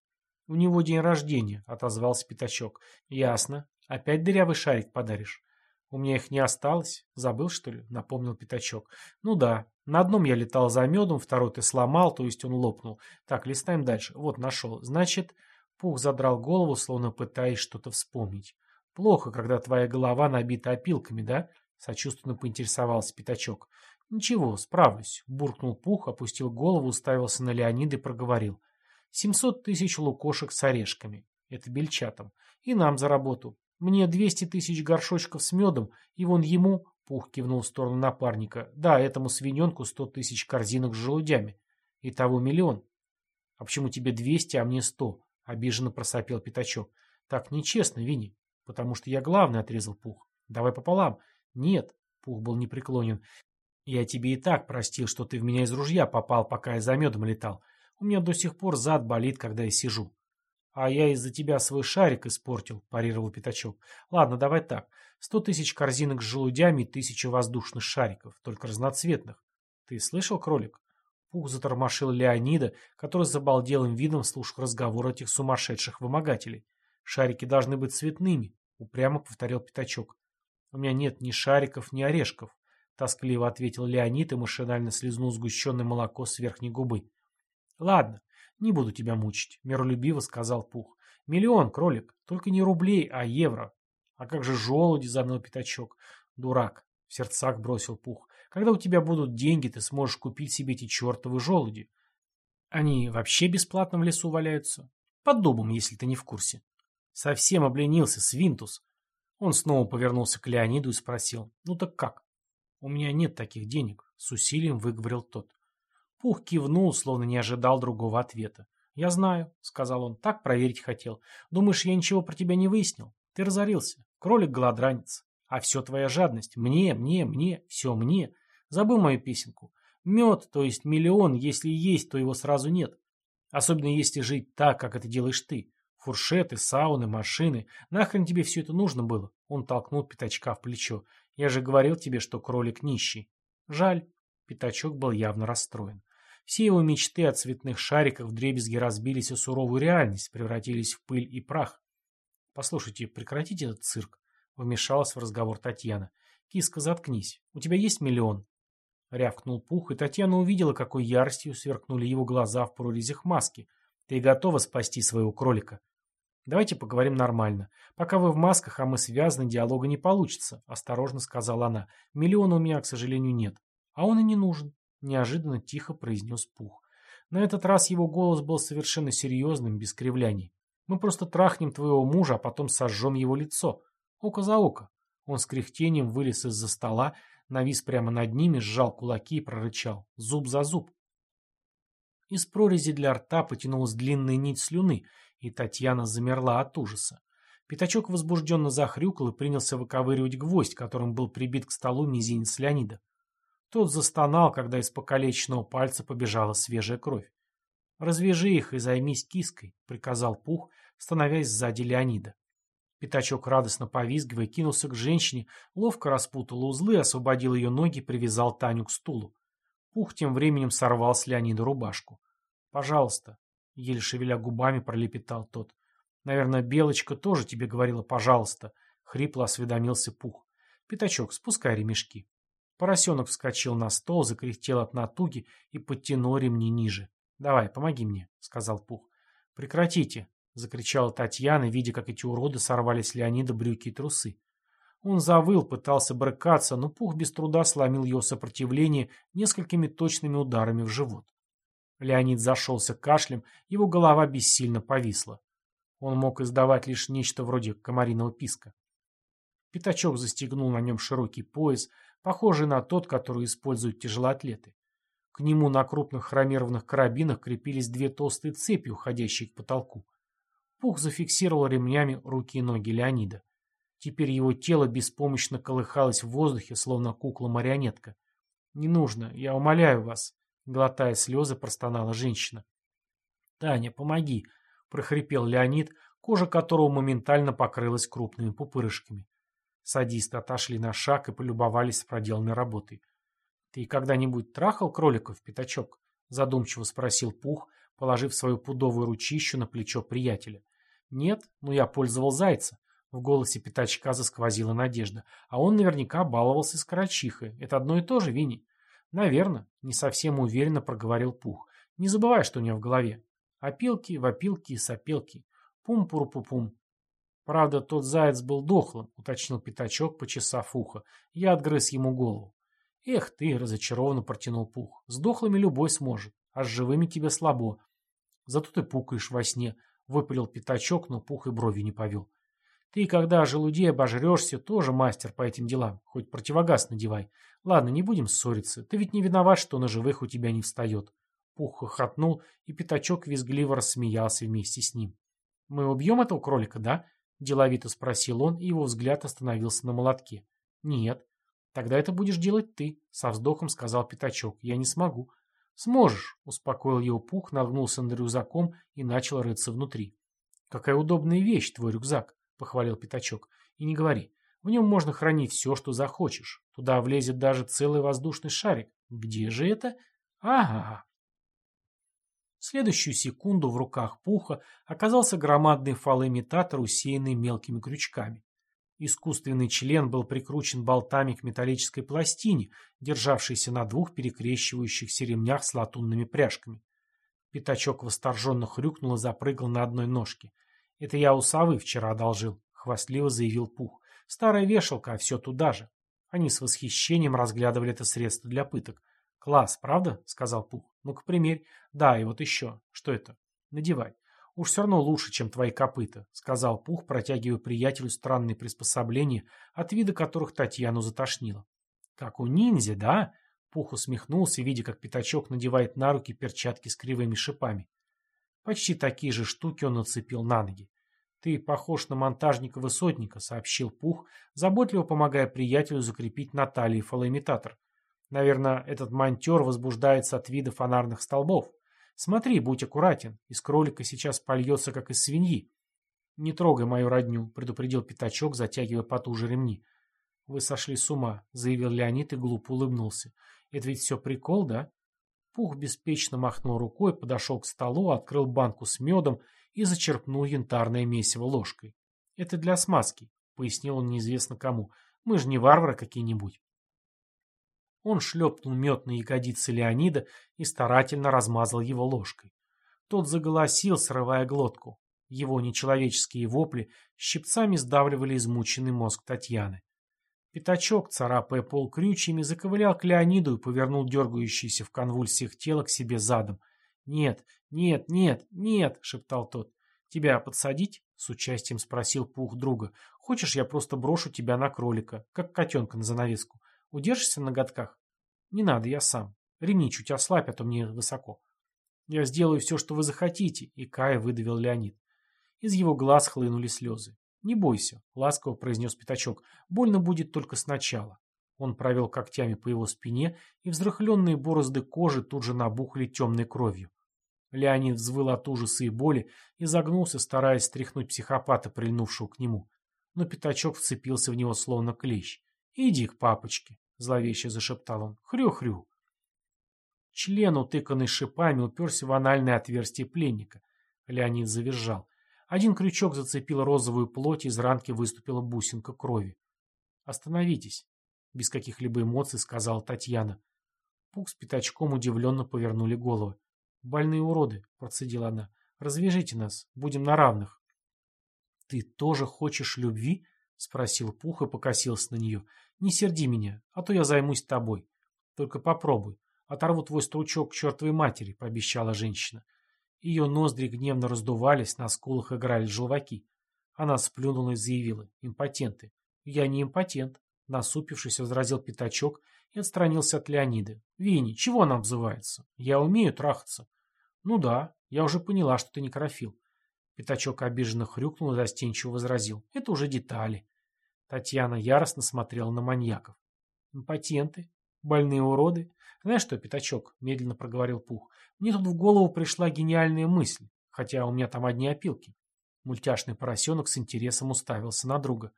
У него день рождения, отозвался Пятачок. Ясно. Опять дырявый шарик подаришь? «У меня их не осталось. Забыл, что ли?» — напомнил Пятачок. «Ну да. На одном я летал за медом, второй ты сломал, то есть он лопнул. Так, листаем дальше. Вот, нашел. Значит...» Пух задрал голову, словно пытаясь что-то вспомнить. «Плохо, когда твоя голова набита опилками, да?» — сочувственно поинтересовался Пятачок. «Ничего, справлюсь», — буркнул Пух, опустил голову, уставился на Леонида и проговорил. «Семьсот тысяч лукошек с орешками. Это бельчатом. И нам за работу. Мне двести тысяч горшочков с медом, и вон ему, Пух кивнул в сторону напарника, да, этому свиненку сто тысяч корзинок с желудями. Итого миллион. А почему тебе двести, а мне сто? Обиженно просопел Пятачок. Так нечестно, Винни. Потому что я главный, отрезал Пух. Давай пополам. Нет, Пух был непреклонен. Я тебе и так простил, что ты в меня из ружья попал, пока я за медом летал. У меня до сих пор зад болит, когда я сижу. «А я из-за тебя свой шарик испортил», – парировал Пятачок. «Ладно, давай так. Сто тысяч корзинок с желудями и тысяча воздушных шариков, только разноцветных. Ты слышал, кролик?» Пух затормошил Леонида, который с забалделым видом слушал разговор этих сумасшедших вымогателей. «Шарики должны быть цветными», — упрямо повторил Пятачок. «У меня нет ни шариков, ни орешков», — тоскливо ответил Леонид и машинально слезнул сгущенное молоко с верхней губы. «Ладно, «Не буду тебя мучить», — миролюбиво сказал Пух. «Миллион, кролик. Только не рублей, а евро». «А как же желуди?» — заныл пятачок. «Дурак», — в сердцах бросил Пух. «Когда у тебя будут деньги, ты сможешь купить себе эти чертовы желуди. Они вообще бесплатно в лесу валяются. Под дубом, если ты не в курсе». Совсем обленился, Свинтус. Он снова повернулся к Леониду и спросил. «Ну так как?» «У меня нет таких денег», — с усилием выговорил тот. Пух кивнул, словно не ожидал другого ответа. «Я знаю», — сказал он, — «так проверить хотел. Думаешь, я ничего про тебя не выяснил? Ты разорился. Кролик-голодранец. А все твоя жадность. Мне, мне, мне, все мне. Забыл мою песенку. Мед, то есть миллион, если есть, то его сразу нет. Особенно если жить так, как это делаешь ты. Фуршеты, сауны, машины. Нахрен тебе все это нужно было? Он толкнул пятачка в плечо. Я же говорил тебе, что кролик нищий. Жаль. Пятачок был явно расстроен. Все его мечты о цветных шариках вдребезги разбились о суровую реальность, превратились в пыль и прах. «Послушайте, прекратите этот цирк», — вмешалась в разговор Татьяна. «Киска, заткнись. У тебя есть миллион?» Рявкнул Пух, и Татьяна увидела, какой яростью сверкнули его глаза в прорезях маски. «Ты готова спасти своего кролика?» «Давайте поговорим нормально. Пока вы в масках, а мы связаны, диалога не получится», — осторожно сказала она. «Миллиона у меня, к сожалению, нет. А он и не нужен», — неожиданно тихо произнес Пух. На этот раз его голос был совершенно серьезным, без кривляний. «Мы просто трахнем твоего мужа, а потом сожжем его лицо. Око за око». Он с кряхтением вылез из-за стола, навис прямо над ними, сжал кулаки и прорычал. «Зуб за зуб». Из прорези для рта потянулась длинная нить слюны, и Татьяна замерла от ужаса. Пятачок возбужденно захрюкал и принялся выковыривать гвоздь, которым был прибит к столу мизинец Леонида. Тот застонал, когда из покалеченного пальца побежала свежая кровь. «Развяжи их и займись киской», — приказал Пух, становясь сзади Леонида. Пятачок, радостно повизгивая, кинулся к женщине, ловко распутал узлы, освободил ее ноги, привязал Таню к стулу. Пух тем временем сорвал с Леонида рубашку. «Пожалуйста», — еле шевеля губами пролепетал тот. «Наверное, Белочка тоже тебе говорила «пожалуйста», — хрипло осведомился Пух. «Пятачок, спускай ремешки». Поросенок вскочил на стол, закряхтел от натуги и подтянул ремни ниже. «Давай, помоги мне», — сказал Пух. «Прекратите», — закричала Татьяна, видя, как эти уроды сорвали с Леонида брюки и трусы. Он завыл, пытался брыкаться, но Пух без труда сломил его сопротивление несколькими точными ударами в живот. Леонид зашелся кашлем, его голова бессильно повисла. Он мог издавать лишь нечто вроде комариного писка. Пятачок застегнул на нем широкий пояс, похожий на тот, который используют тяжелоатлеты. К нему на крупных хромированных карабинах крепились две толстые цепи, уходящие к потолку. Пух зафиксировал ремнями руки и ноги Леонида. Теперь его тело беспомощно колыхалось в воздухе, словно кукла-марионетка. «Не нужно, я умоляю вас», — глотая слезы, простонала женщина. «Таня, помоги», — прохрипел Леонид, кожа которого моментально покрылась крупными пупырышками. Садисты отошли на шаг и полюбовались проделанной работой. «Ты когда-нибудь трахал кроликов, пятачок?» — задумчиво спросил Пух, положив свою пудовую ручищу на плечо приятеля. «Нет, но я пользовал зайца. В голосе пятачка засквозила надежда. А он наверняка баловался с карачихой. Это одно и то же, Винни? Наверно, не совсем уверенно проговорил Пух. Не забывай, что у него в голове. Опилки, вопилки и сопелки. Пум-пуру-пу-пум. Правда, тот заяц был дохлым, уточнил пятачок, почесав ухо. Я отгрыз ему голову. Эх ты, разочарованно протянул Пух. С дохлыми любой сможет, а с живыми тебе слабо. Зато ты пукаешь во сне, выпалил пятачок, но Пух и брови не повел. Ты, когда желудей обожрешься, тоже мастер по этим делам. Хоть противогаз надевай. Ладно, не будем ссориться. Ты ведь не виноват, что на живых у тебя не встает. Пух хохотнул, и пятачок визгливо рассмеялся вместе с ним. «Мы убьем этого кролика, да?» – деловито спросил он, и его взгляд остановился на молотке. «Нет». «Тогда это будешь делать ты», — со вздохом сказал пятачок. «Я не смогу». «Сможешь», — успокоил его Пух, нагнулся над рюкзаком и начал рыться внутри. «Какая удобная вещь, твой рюкзак похвалил Пятачок. И не говори. В нем можно хранить все, что захочешь. Туда влезет даже целый воздушный шарик. Где же это? Ага. В следующую секунду в руках Пуха оказался громадный фалоимитатор, усеянный мелкими крючками. Искусственный член был прикручен болтами к металлической пластине, державшейся на двух перекрещивающихся ремнях с латунными пряжками. Пятачок восторженно хрюкнул и запрыгал на одной ножке. «Это я у совы вчера одолжил», — хвастливо заявил Пух. «Старая вешалка, а все туда же». Они с восхищением разглядывали это средство для пыток. «Класс, правда?» — сказал Пух. «Ну-ка, примерь. Да, и вот еще. Что это?» «Надевай. Уж все равно лучше, чем твои копыта», — сказал Пух, протягивая приятелю странные приспособления, от вида которых Татьяну затошнило. «Как у ниндзя, да?» Пух усмехнулся, видя, как пятачок надевает на руки перчатки с кривыми шипами. Почти такие же штуки он нацепил на ноги. «Ты похож на монтажника-высотника», — сообщил Пух, заботливо помогая приятелю закрепить на талии фалоимитатор. «Наверное, этот монтер возбуждается от вида фонарных столбов. Смотри, будь аккуратен, из кролика сейчас польется, как из свиньи». «Не трогай мою родню», — предупредил Пятачок, затягивая потуже ремни. «Вы сошли с ума», — заявил Леонид и глупо улыбнулся. «Это ведь все прикол, да?» Пух беспечно махнул рукой, подошел к столу, открыл банку с медом и зачерпнул янтарное месиво ложкой. «Это для смазки», — пояснил он неизвестно кому. «Мы же не варвары какие-нибудь». Он шлепнул мед на ягодицы Леонида и старательно размазал его ложкой. Тот заголосил, срывая глотку. Его нечеловеческие вопли щипцами сдавливали измученный мозг Татьяны. Пятачок, царапая пол крючьями, заковылял к Леониду и повернул дергающееся в конвульсиях тело к себе задом. «Нет, нет, нет, нет!» — шептал тот. «Тебя подсадить?» — с участием спросил Пух друга. «Хочешь, я просто брошу тебя на кролика, как котенка на занавеску? Удержишься на годках?» «Не надо, я сам. Ремни чуть ослабь, а то мне высоко». «Я сделаю все, что вы захотите», — и Кая выдавил Леонид. Из его глаз хлынули слезы. «Не бойся», — ласково произнес Пятачок. «Больно будет только сначала». Он провел когтями по его спине, и взрыхленные борозды кожи тут же набухли темной кровью. Леонид взвыл от ужаса и боли и загнулся, стараясь стряхнуть психопата, прильнувшего к нему. Но Пятачок вцепился в него словно клещ. «Иди к папочке», — зловеще зашептал он. «Хрю-хрю». Член, утыканный шипами, уперся в анальное отверстие пленника. Леонид завизжал. Один крючок зацепил розовую плоть, из ранки выступила бусинка крови. «Остановитесь», — без каких-либо эмоций сказала Татьяна. Пук с Пятачком удивленно повернули головы. «Больные уроды», — процедила она. «Развяжите нас, будем на равных». «Ты тоже хочешь любви?» — спросил Пух и покосился на нее. «Не серди меня, а то я займусь тобой. Только попробуй. Оторву твой стручок к чертовой матери», — пообещала женщина. Ее ноздри гневно раздувались, на скулах играли желваки. Она сплюнула и заявила. «Импотенты». «Я не импотент», — насупившись, возразил Пятачок и отстранился от Леонида. «Винни, чего она обзывается? Я умею трахаться». «Ну да, я уже поняла, что ты не крофил». Пятачок обиженно хрюкнул и застенчиво возразил. «Это уже детали». Татьяна яростно смотрела на маньяков. «Импотенты? Больные уроды? Знаешь что, Пятачок?» — медленно проговорил Пух. Мне тут в голову пришла гениальная мысль, хотя у меня там одни опилки. Мультяшный поросенок с интересом уставился на друга.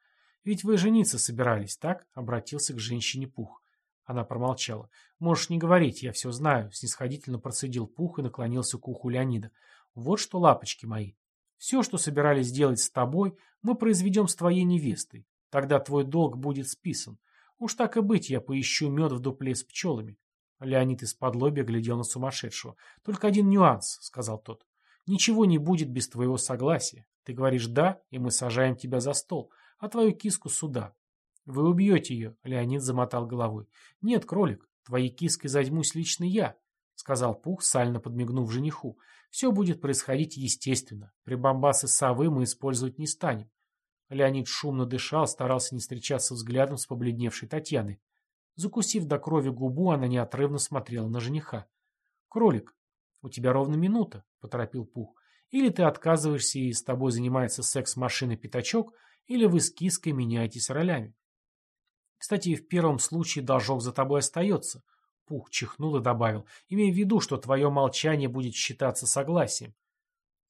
«Ведь вы жениться собирались, так?» — обратился к женщине Пух. Она промолчала. «Можешь не говорить, я все знаю», — снисходительно процедил Пух и наклонился к уху Леонида. «Вот что, лапочки мои, все, что собирались сделать с тобой, мы произведем с твоей невестой. Тогда твой долг будет списан. Уж так и быть, я поищу мед в дупле с пчелами. Леонид из-под лобья глядел на сумасшедшего. «Только один нюанс», — сказал тот. «Ничего не будет без твоего согласия. Ты говоришь «да», и мы сажаем тебя за стол, а твою киску сюда». «Вы убьете ее», — Леонид замотал головой. «Нет, кролик, твоей киской займусь лично я», — сказал Пух, сально подмигнув жениху. «Все будет происходить естественно. Прибамбасы совы мы использовать не станем». Леонид шумно дышал, старался не встречаться взглядом с побледневшей Татьяной. Закусив до крови губу, она неотрывно смотрела на жениха. «Кролик, у тебя ровно минута», — поторопил Пух. «Или ты отказываешься и с тобой занимается секс-машина Пятачок, или вы с киской меняетесь ролями». «Кстати, в первом случае должок за тобой остается», — Пух чихнул и добавил, «имея в виду, что твое молчание будет считаться согласием».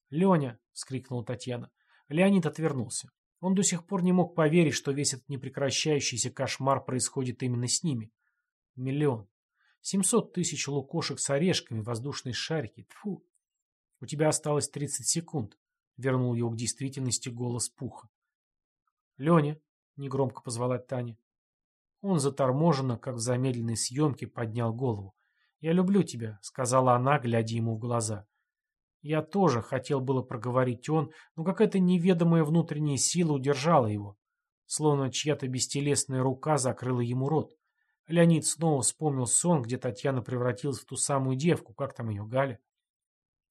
«Леня!» — вскрикнула Татьяна. Леонид отвернулся. Он до сих пор не мог поверить, что весь этот непрекращающийся кошмар происходит именно с ними. Миллион. Семьсот тысяч лукошек с орешками, воздушные шарики. Тфу. У тебя осталось тридцать секунд. Вернул его к действительности голос Пуха. Леня, негромко позвала Таня. Он заторможенно, как в замедленной съемке, поднял голову. «Я люблю тебя», — сказала она, глядя ему в глаза. Я тоже хотел было проговорить он, но какая-то неведомая внутренняя сила удержала его. Словно чья-то бестелесная рука закрыла ему рот. Леонид снова вспомнил сон, где Татьяна превратилась в ту самую девку, как там ее, Галя.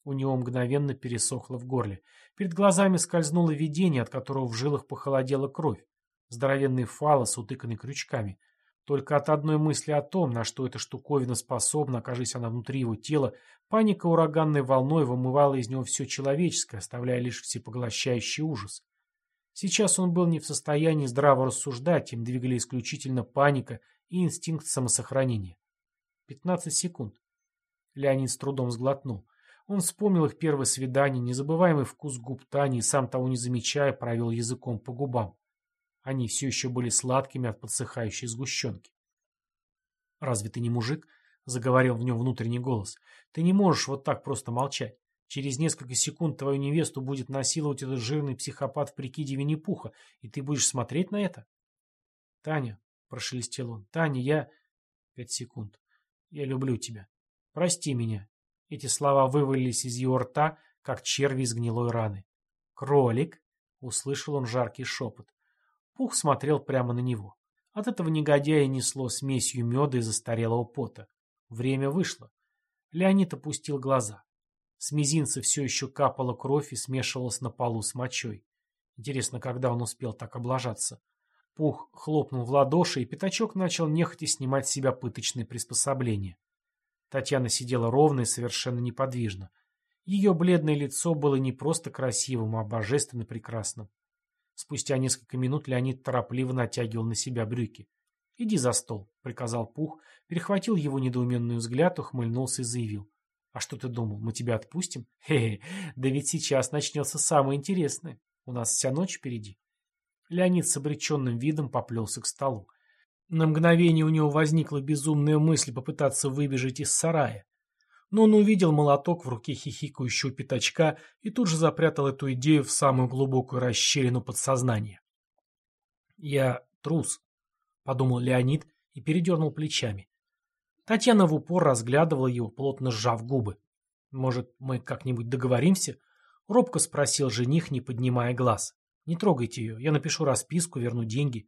У него мгновенно пересохло в горле. Перед глазами скользнуло видение, от которого в жилах похолодела кровь. Здоровенный фалос, утыканный крючками. Только от одной мысли о том, на что эта штуковина способна, окажись она внутри его тела, паника ураганной волной вымывала из него все человеческое, оставляя лишь всепоглощающий ужас. Сейчас он был не в состоянии здраво рассуждать, им двигали исключительно паника и инстинкт самосохранения. Пятнадцать секунд. Леонид с трудом сглотнул. Он вспомнил их первое свидание, незабываемый вкус губ Тани и, сам того не замечая, провел языком по губам. Они все еще были сладкими от подсыхающей сгущенки. «Разве ты не мужик?» — заговорил в нем внутренний голос. «Ты не можешь вот так просто молчать. Через несколько секунд твою невесту будет насиловать этот жирный психопат в прикиде Винни-Пуха, и ты будешь смотреть на это?» «Таня», — прошелестел он, — «Таня, я...» «Пять секунд. Я люблю тебя. Прости меня». Эти слова вывалились из его рта, как черви из гнилой раны. «Кролик!» — услышал он жаркий шепот. Пух смотрел прямо на него. От этого негодяя несло смесью меда и застарелого пота. Время вышло. Леонид опустил глаза. С мизинца все еще капала кровь и смешивалась на полу с мочой. Интересно, когда он успел так облажаться? Пух хлопнул в ладоши, и пятачок начал нехотя снимать с себя пыточные приспособления. Татьяна сидела ровно и совершенно неподвижно. Ее бледное лицо было не просто красивым, а божественно прекрасным. Спустя несколько минут Леонид торопливо натягивал на себя брюки. «Иди за стол», — приказал Пух, перехватил его недоуменный взгляд, ухмыльнулся и заявил. «А что ты думал, мы тебя отпустим? Хе-хе, да ведь сейчас начнется самое интересное. У нас вся ночь впереди». Леонид с обреченным видом поплелся к столу. На мгновение у него возникла безумная мысль попытаться выбежать из сарая но он увидел молоток в руке хихикающего пятачка и тут же запрятал эту идею в самую глубокую расщелину подсознания. «Я трус», — подумал Леонид и передернул плечами. Татьяна в упор разглядывала его, плотно сжав губы. «Может, мы как-нибудь договоримся?» — робко спросил жених, не поднимая глаз. «Не трогайте ее, я напишу расписку, верну деньги».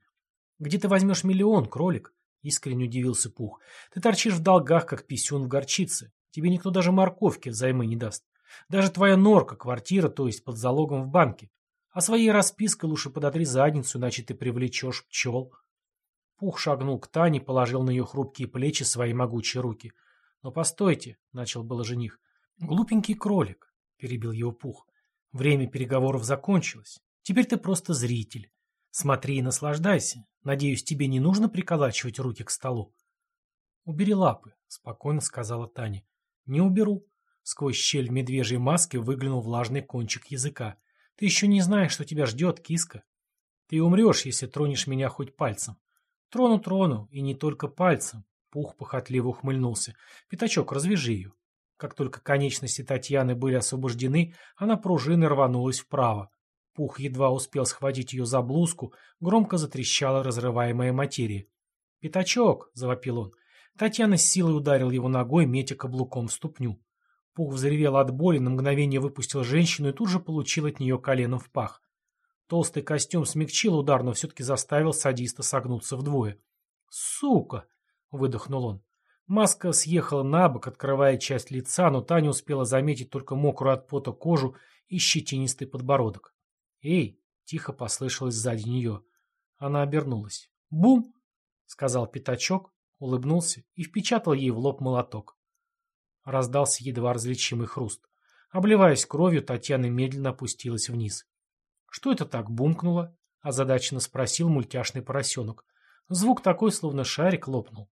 «Где ты возьмешь миллион, кролик?» — искренне удивился Пух. «Ты торчишь в долгах, как писюн в горчице. Тебе никто даже морковки взаймы не даст. Даже твоя норка, квартира, то есть под залогом в банке. А своей распиской лучше подотри задницу, иначе ты привлечешь пчел. Пух шагнул к Тане, положил на ее хрупкие плечи свои могучие руки. «Но постойте», — начал было жених. «Глупенький кролик», — перебил его Пух. «Время переговоров закончилось. Теперь ты просто зритель. Смотри и наслаждайся. Надеюсь, тебе не нужно приколачивать руки к столу». «Убери лапы», — спокойно сказала Таня. «Не уберу». Сквозь щель медвежьей маске выглянул влажный кончик языка. «Ты еще не знаешь, что тебя ждет, киска. Ты умрешь, если тронешь меня хоть пальцем». «Трону, трону, и не только пальцем». Пух похотливо ухмыльнулся. «Пятачок, развяжи ее». Как только конечности Татьяны были освобождены, она пружиной рванулась вправо. Пух едва успел схватить ее за блузку, громко затрещала разрываемая материя. «Пятачок!» — завопил он. Татьяна с силой ударил его ногой, метя каблуком в ступню. Пух взревел от боли, на мгновение выпустил женщину и тут же получил от нее коленом в пах. Толстый костюм смягчил удар, но все-таки заставил садиста согнуться вдвое. «Сука!» — выдохнул он. Маска съехала на бок, открывая часть лица, но Таня успела заметить только мокрую от пота кожу и щетинистый подбородок. «Эй!» — тихо послышалось сзади нее. Она обернулась. «Бум!» — сказал пятачок, улыбнулся и впечатал ей в лоб молоток. Раздался едва различимый хруст. Обливаясь кровью, Татьяна медленно опустилась вниз. «Что это так бумкнуло?» — озадаченно спросил мультяшный поросенок. Звук такой, словно шарик лопнул.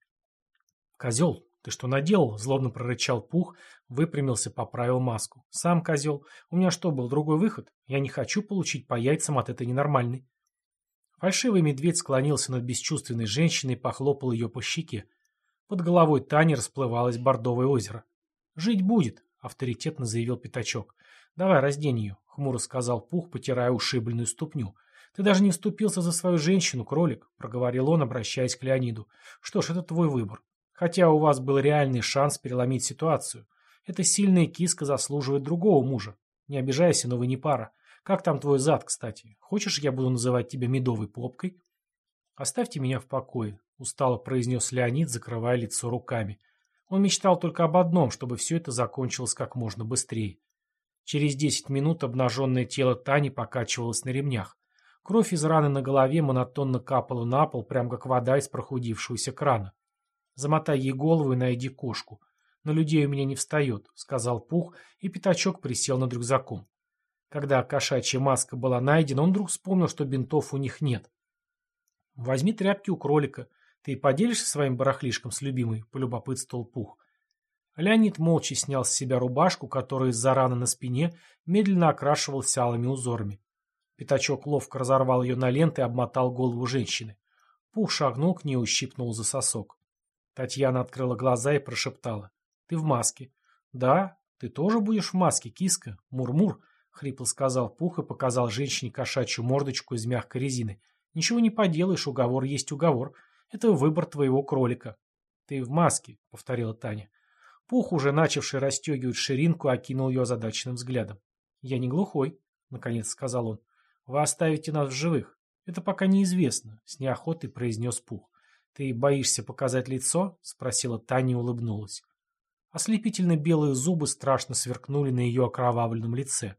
«Козел, ты что наделал?» — злобно прорычал Пух, выпрямился, поправил маску. «Сам козел. У меня что, был другой выход? Я не хочу получить по яйцам от этой ненормальной». Фальшивый медведь склонился над бесчувственной женщиной и похлопал ее по щеке. Под головой Тани расплывалось бордовое озеро. «Жить будет», — авторитетно заявил Пятачок. «Давай раздень ее», — хмуро сказал Пух, потирая ушибленную ступню. «Ты даже не вступился за свою женщину, кролик», — проговорил он, обращаясь к Леониду. «Что ж, это твой выбор. Хотя у вас был реальный шанс переломить ситуацию. Эта сильная киска заслуживает другого мужа. Не обижайся, но вы не пара. Как там твой зад, кстати? Хочешь, я буду называть тебя медовой попкой? Оставьте меня в покое, устало произнес Леонид, закрывая лицо руками. Он мечтал только об одном, чтобы все это закончилось как можно быстрее. Через десять минут обнаженное тело Тани покачивалось на ремнях. Кровь из раны на голове монотонно капала на пол, прям как вода из прохудившегося крана. «Замотай ей голову и найди кошку. На людей у меня не встает», — сказал Пух, и пятачок присел над рюкзаком. Когда кошачья маска была найдена, он вдруг вспомнил, что бинтов у них нет. «Возьми тряпки у кролика. Ты поделишься своим барахлишком с любимой?» — полюбопытствовал Пух. Леонид молча снял с себя рубашку, которая из-за раны на спине медленно окрашивалась алыми узорами. Пятачок ловко разорвал ее на ленты и обмотал голову женщины. Пух шагнул к ней и ущипнул за сосок. Татьяна открыла глаза и прошептала. «Ты в маске». «Да, ты тоже будешь в маске, киска. Мур-мур», — хрипло сказал Пух и показал женщине кошачью мордочку из мягкой резины. «Ничего не поделаешь, уговор есть уговор. Это выбор твоего кролика». «Ты в маске», — повторила Таня. Пух, уже начавший расстегивать ширинку, окинул ее озадаченным взглядом. «Я не глухой», — наконец сказал он. «Вы оставите нас в живых. Это пока неизвестно», — с неохотой произнес Пух. «Ты боишься показать лицо?» — спросила Таня и улыбнулась. Ослепительно белые зубы страшно сверкнули на ее окровавленном лице.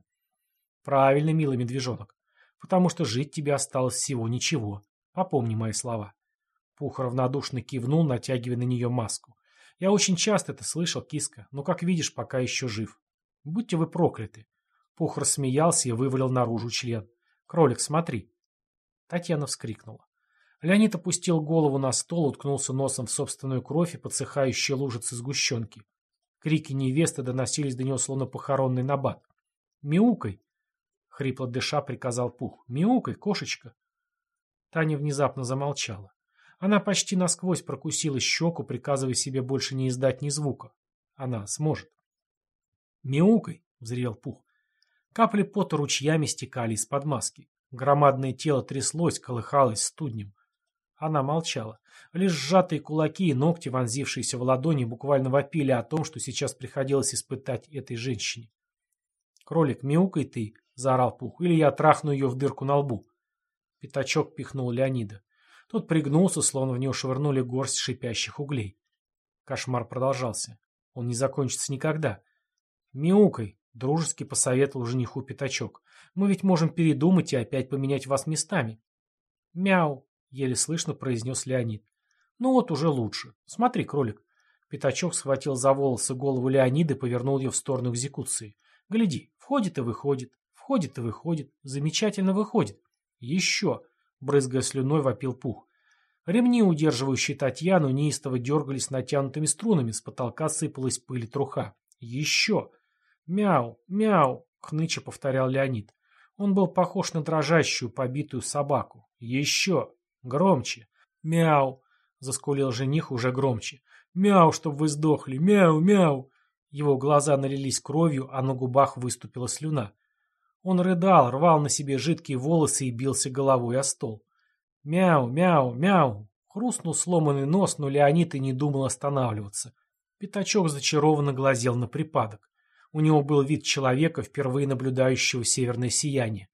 «Правильно, милый медвежонок, потому что жить тебе осталось всего ничего. Попомни мои слова». Пух равнодушно кивнул, натягивая на нее маску. Я очень часто это слышал, киска, но, как видишь, пока еще жив. Будьте вы прокляты. Пух рассмеялся и вывалил наружу член. Кролик, смотри. Татьяна вскрикнула. Леонид опустил голову на стол, уткнулся носом в собственную кровь и подсыхающие лужицы сгущенки. Крики невесты доносились до него словно похоронный набат. «Мяукай!» — хрипло дыша приказал Пух. «Мяукай, кошечка!» Таня внезапно замолчала. Она почти насквозь прокусила щеку, приказывая себе больше не издать ни звука. Она сможет. «Мяукай!» — взревел Пух. Капли пота ручьями стекали из-под маски. Громадное тело тряслось, колыхалось студнем. Она молчала. Лишь сжатые кулаки и ногти, вонзившиеся в ладони, буквально вопили о том, что сейчас приходилось испытать этой женщине. «Кролик, мяукай ты!» — заорал Пух. «Или я трахну ее в дырку на лбу!» Пятачок пихнул Леонида. Тот пригнулся, словно в него швырнули горсть шипящих углей. Кошмар продолжался. Он не закончится никогда. «Мяукай», — дружески посоветовал жениху Пятачок. «Мы ведь можем передумать и опять поменять вас местами». «Мяу», — еле слышно произнес Леонид. «Ну вот уже лучше. Смотри, кролик». Пятачок схватил за волосы голову Леонида и повернул ее в сторону экзекуции. «Гляди, входит и выходит, входит и выходит, замечательно выходит. Еще!» Брызгая слюной, вопил пух. Ремни, удерживающие Татьяну, неистово дергались натянутыми струнами, с потолка сыпалась пыль и труха. «Еще!» «Мяу! Мяу!» — хныча повторял Леонид. Он был похож на дрожащую, побитую собаку. «Еще! Громче! Мяу!» — заскулил жених уже громче. «Мяу, чтоб вы сдохли! Мяу! Мяу!» Его глаза налились кровью, а на губах выступила слюна. Он рыдал, рвал на себе жидкие волосы и бился головой о стол. Мяу, мяу, мяу. Хрустнул сломанный нос, но Леонид и не думал останавливаться. Пятачок зачарованно глазел на припадок. У него был вид человека, впервые наблюдающего северное сияние.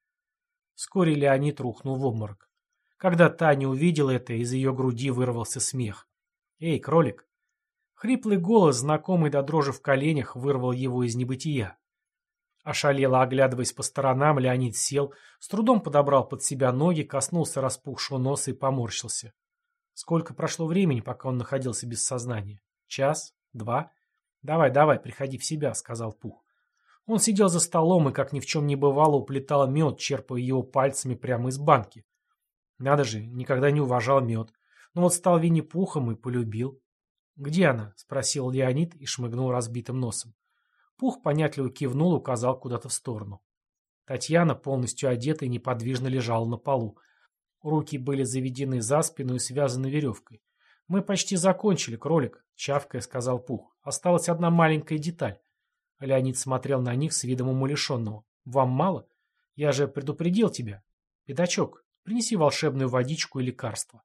Вскоре Леонид рухнул в обморок. Когда Таня увидела это, из ее груди вырвался смех. «Эй, кролик!» Хриплый голос, знакомый до дрожи в коленях, вырвал его из небытия. Ошалело оглядываясь по сторонам, Леонид сел, с трудом подобрал под себя ноги, коснулся распухшего носа и поморщился. Сколько прошло времени, пока он находился без сознания? Час? Два? Давай, давай, приходи в себя, сказал Пух. Он сидел за столом и, как ни в чем не бывало, уплетал мед, черпая его пальцами прямо из банки. Надо же, никогда не уважал мед. Но вот стал Винни-Пухом и полюбил. «Где она?» — спросил Леонид и шмыгнул разбитым носом. Пух понятливо кивнул и указал куда-то в сторону. Татьяна, полностью одетая, неподвижно лежала на полу. Руки были заведены за спину и связаны веревкой. «Мы почти закончили, кролик», — чавкая сказал Пух. «Осталась одна маленькая деталь». Леонид смотрел на них с видом умалишенного. «Вам мало? Я же предупредил тебя. Пятачок, принеси волшебную водичку и лекарство».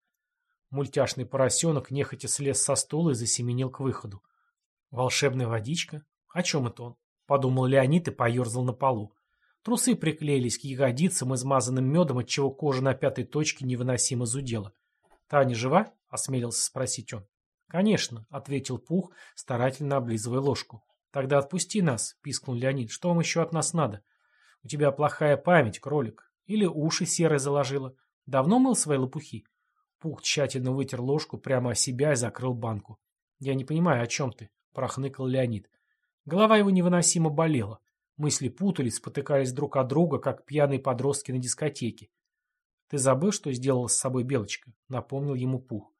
Мультяшный поросенок нехотя слез со стула и засеменил к выходу. «Волшебная водичка? «О чем это он?» — подумал Леонид и поерзал на полу. Трусы приклеились к ягодицам, измазанным медом, отчего кожа на пятой точке невыносимо зудела. «Таня жива?» — осмелился спросить он. «Конечно», — ответил Пух, старательно облизывая ложку. «Тогда отпусти нас», — пискнул Леонид. «Что вам еще от нас надо?» «У тебя плохая память, кролик. Или уши серой заложила. Давно мыл свои лопухи? Пух тщательно вытер ложку прямо о себя и закрыл банку. «Я не понимаю, о чем ты?» — прохныкал Леонид. Голова его невыносимо болела. Мысли путались, спотыкались друг от друга, как пьяные подростки на дискотеке. «Ты забыл, что сделала с собой Белочка?» — напомнил ему Пух.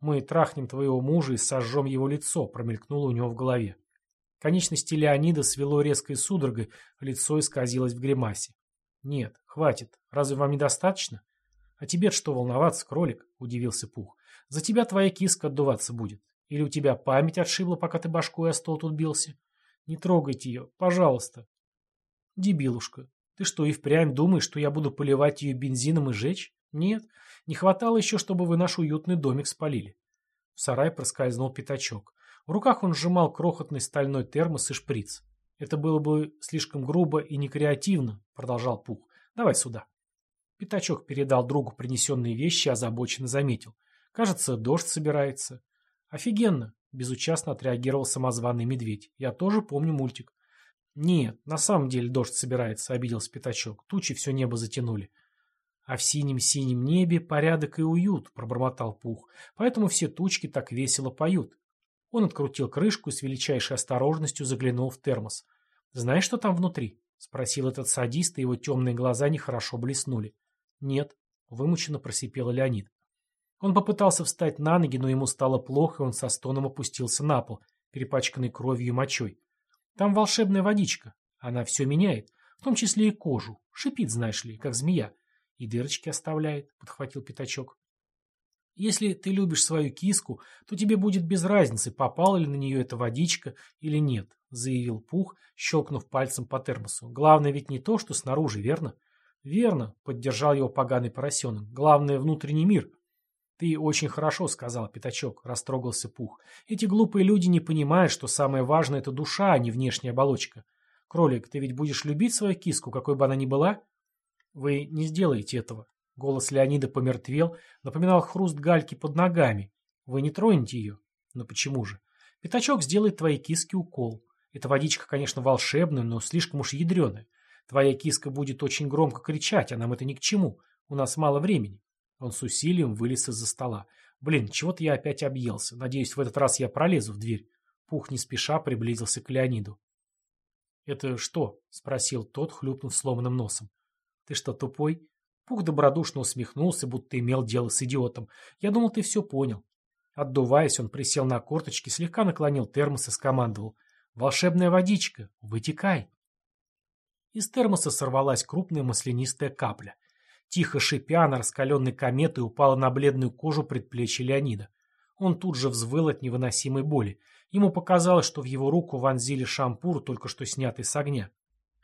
«Мы трахнем твоего мужа и сожжем его лицо», — промелькнуло у него в голове. Конечности Леонида свело резкой судорогой, лицо исказилось в гримасе. «Нет, хватит. Разве вам недостаточно?» «А тебе что волноваться, кролик?» — удивился Пух. «За тебя твоя киска отдуваться будет. Или у тебя память отшибла, пока ты башкой о стол тут бился? Не трогайте ее, пожалуйста». «Дебилушка, ты что, и впрямь думаешь, что я буду поливать ее бензином и жечь? Нет, не хватало еще, чтобы вы наш уютный домик спалили». В сарай проскользнул пятачок. В руках он сжимал крохотный стальной термос и шприц. «Это было бы слишком грубо и некреативно», — продолжал Пух. «Давай сюда». Пятачок передал другу принесенные вещи и озабоченно заметил. «Кажется, дождь собирается». «Офигенно!» — безучастно отреагировал самозваный медведь. «Я тоже помню мультик». «Нет, на самом деле дождь собирается», — обиделся Пятачок. «Тучи все небо затянули». «А в синем-синем небе порядок и уют», — пробормотал Пух. «Поэтому все тучки так весело поют». Он открутил крышку и с величайшей осторожностью заглянул в термос. «Знаешь, что там внутри?» — спросил этот садист, и его темные глаза нехорошо блеснули. «Нет», — вымученно просипел Леонид. Он попытался встать на ноги, но ему стало плохо, и он со стоном опустился на пол, перепачканный кровью и мочой. «Там волшебная водичка. Она все меняет, в том числе и кожу. Шипит, знаешь ли, как змея. И дырочки оставляет», — подхватил Пятачок. Если ты любишь свою киску, то тебе будет без разницы, попала ли на нее эта водичка или нет, заявил Пух, щелкнув пальцем по термосу. Главное ведь не то, что снаружи, верно? Верно, поддержал его поганый поросенок. Главное внутренний мир. Ты очень хорошо сказал, Пятачок, растрогался Пух. Эти глупые люди не понимают, что самое важное это душа, а не внешняя оболочка. Кролик, ты ведь будешь любить свою киску, какой бы она ни была? Вы не сделаете этого, Голос Леонида помертвел, напоминал хруст гальки под ногами. Вы не тронете ее? Но почему же? Пятачок сделает твоей киске укол. Эта водичка, конечно, волшебная, но слишком уж ядреная. Твоя киска будет очень громко кричать, а нам это ни к чему. У нас мало времени. Он с усилием вылез из-за стола. Блин, чего-то я опять объелся. Надеюсь, в этот раз я пролезу в дверь. Пух не спеша приблизился к Леониду. «Это что?» — спросил тот, хлюпнув сломанным носом. «Ты что, тупой?» Пух добродушно усмехнулся, будто имел дело с идиотом. «Я думал, ты все понял». Отдуваясь, он присел на корточки, слегка наклонил термос и скомандовал. «Волшебная водичка! Вытекай!» Из термоса сорвалась крупная маслянистая капля. Тихо шипя, на раскаленной кометой упала на бледную кожу предплечья Леонида. Он тут же взвыл от невыносимой боли. Ему показалось, что в его руку вонзили шампур, только что снятый с огня.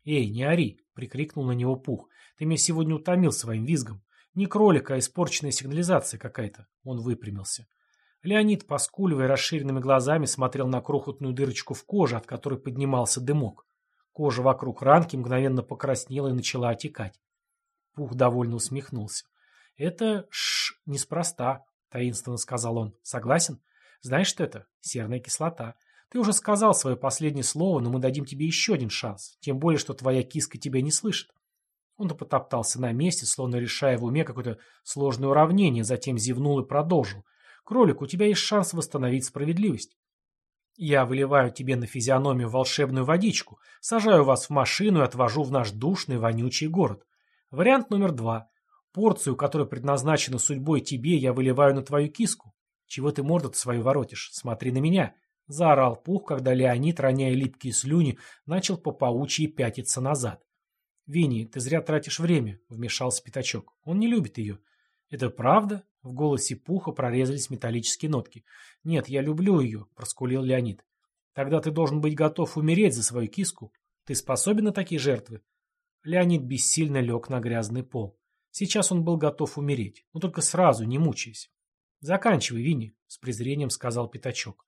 «Эй, не ори!» — прикрикнул на него Пух. «Ты меня сегодня утомил своим визгом. Не кролик, а испорченная сигнализация какая-то». Он выпрямился. Леонид, поскуливая расширенными глазами, смотрел на крохотную дырочку в коже, от которой поднимался дымок. Кожа вокруг ранки мгновенно покраснела и начала отекать. Пух довольно усмехнулся. «Это ш неспроста», — таинственно сказал он. «Согласен? Знаешь, что это? Серная кислота. Ты уже сказал свое последнее слово, но мы дадим тебе еще один шанс. Тем более, что твоя киска тебя не слышит. Он потоптался на месте, словно решая в уме какое-то сложное уравнение, затем зевнул и продолжил. «Кролик, у тебя есть шанс восстановить справедливость. Я выливаю тебе на физиономию волшебную водичку, сажаю вас в машину и отвожу в наш душный, вонючий город. Вариант номер два. Порцию, которая предназначена судьбой тебе, я выливаю на твою киску. Чего ты морду свою воротишь? Смотри на меня. Заорал Пух, когда Леонид, роняя липкие слюни, начал по паучьи пятиться назад. «Винни, ты зря тратишь время», — вмешался Пятачок. «Он не любит ее». «Это правда?» — в голосе Пуха прорезались металлические нотки. «Нет, я люблю ее», — проскулил Леонид. «Тогда ты должен быть готов умереть за свою киску. Ты способен на такие жертвы?» Леонид бессильно лег на грязный пол. Сейчас он был готов умереть, но только сразу, не мучаясь. «Заканчивай, Винни», — с презрением сказал Пятачок.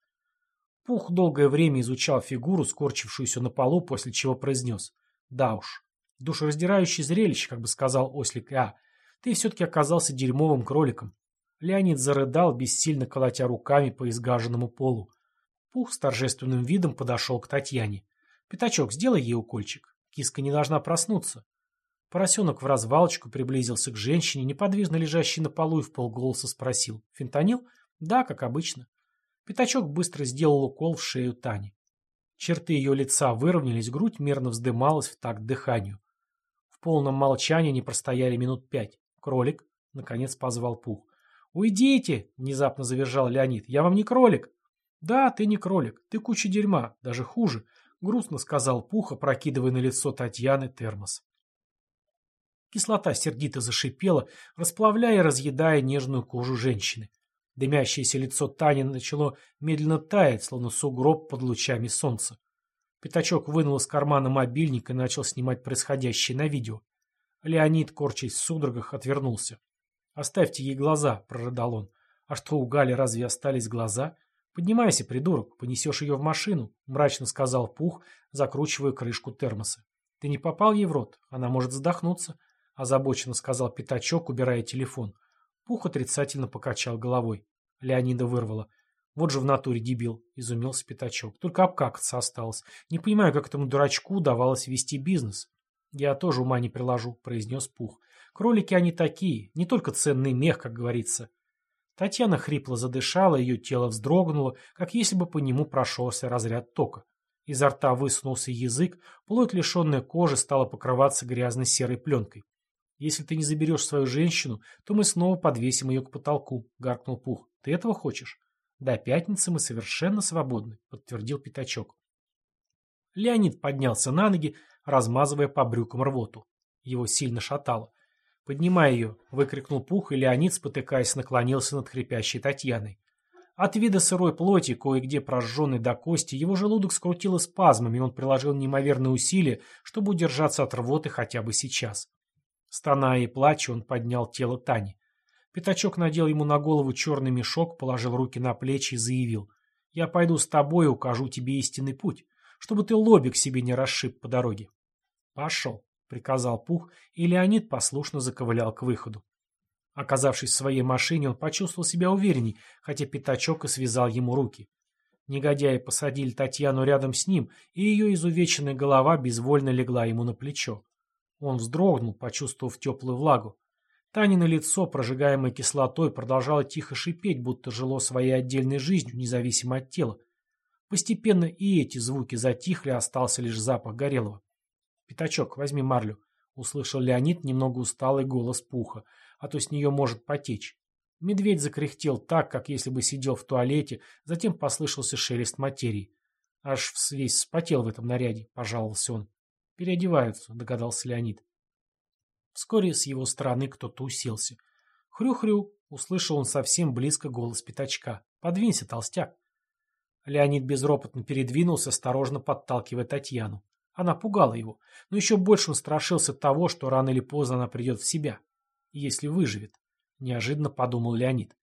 Пух долгое время изучал фигуру, скорчившуюся на полу, после чего произнес. «Да уж, душераздирающее зрелище, как бы сказал Ослик А. Ты все-таки оказался дерьмовым кроликом». Леонид зарыдал, бессильно колотя руками по изгаженному полу. Пух с торжественным видом подошел к Татьяне. «Пятачок, сделай ей укольчик. Киска не должна проснуться». Поросенок в развалочку приблизился к женщине, неподвижно лежащей на полу, и в полголоса спросил. «Фентанил?» «Да, как обычно». Пятачок быстро сделал укол в шею Тани. Черты ее лица выровнялись, грудь мерно вздымалась в такт дыханию. В полном молчании они простояли минут пять. «Кролик?» — наконец позвал Пух. «Уйдите!» — внезапно завержал Леонид. «Я вам не кролик!» «Да, ты не кролик. Ты куча дерьма. Даже хуже», — грустно сказал Пух, опрокидывая на лицо Татьяны термос. Кислота сердито зашипела, расплавляя и разъедая нежную кожу женщины. Дымящееся лицо Тани начало медленно таять, словно сугроб под лучами солнца. Пятачок вынул из кармана мобильник и начал снимать происходящее на видео. Леонид, корчась в судорогах, отвернулся. «Оставьте ей глаза», — прорыдал он. «А что, у Гали разве остались глаза?» «Поднимайся, придурок, понесешь ее в машину», — мрачно сказал Пух, закручивая крышку термоса. «Ты не попал ей в рот? Она может задохнуться», — озабоченно сказал Пятачок, убирая телефон. Пух отрицательно покачал головой. Леонида вырвала. «Вот же в натуре дебил», — изумился Пятачок. «Только обкакаться осталось. Не понимаю, как этому дурачку удавалось вести бизнес». «Я тоже ума не приложу», — произнес Пух. «Кролики они такие, не только ценный мех, как говорится. Татьяна хрипло задышала, ее тело вздрогнуло, как если бы по нему прошелся разряд тока. Изо рта высунулся язык, плоть, лишенная кожи, стала покрываться грязной серой пленкой. «Если ты не заберешь свою женщину, то мы снова подвесим ее к потолку», — гаркнул Пух. «Ты этого хочешь?» «До пятницы мы совершенно свободны», — подтвердил Пятачок. Леонид поднялся на ноги, размазывая по брюкам рвоту. Его сильно шатало. «Поднимай ее!» — выкрикнул Пух, и Леонид, спотыкаясь, наклонился над хрипящей Татьяной. От вида сырой плоти, кое-где прожженной до кости, его желудок скрутило спазмами, и он приложил неимоверные усилия, чтобы удержаться от рвоты хотя бы сейчас. Стоная и плача, он поднял тело Тани. Пятачок надел ему на голову черный мешок, положил руки на плечи и заявил. «Я пойду с тобой и укажу тебе истинный путь, чтобы ты лобик себе не расшиб по дороге». «Пошел». — приказал Пух, и Леонид послушно заковылял к выходу. Оказавшись в своей машине, он почувствовал себя уверенней, хотя пятачок и связал ему руки. Негодяи посадили Татьяну рядом с ним, и ее изувеченная голова безвольно легла ему на плечо. Он вздрогнул, почувствовав теплую влагу. Танино лицо, прожигаемое кислотой, продолжало тихо шипеть, будто жило своей отдельной жизнью, независимо от тела. Постепенно и эти звуки затихли, остался лишь запах горелого. «Пятачок, возьми марлю», — услышал Леонид немного усталый голос Пуха, «а то с нее может потечь». Медведь закряхтел так, как если бы сидел в туалете, затем послышался шелест материи. Аж весь вспотел в этом наряде, пожаловался он. «Переодеваются», — догадался Леонид. Вскоре с его стороны кто-то уселся. «Хрю-хрю», — услышал он совсем близко голос пятачка. «Подвинься, толстяк». Леонид безропотно передвинулся, осторожно подталкивая Татьяну. Она пугала его, но еще больше он страшился того, что рано или поздно она придет в себя. Если выживет. Неожиданно подумал Леонид.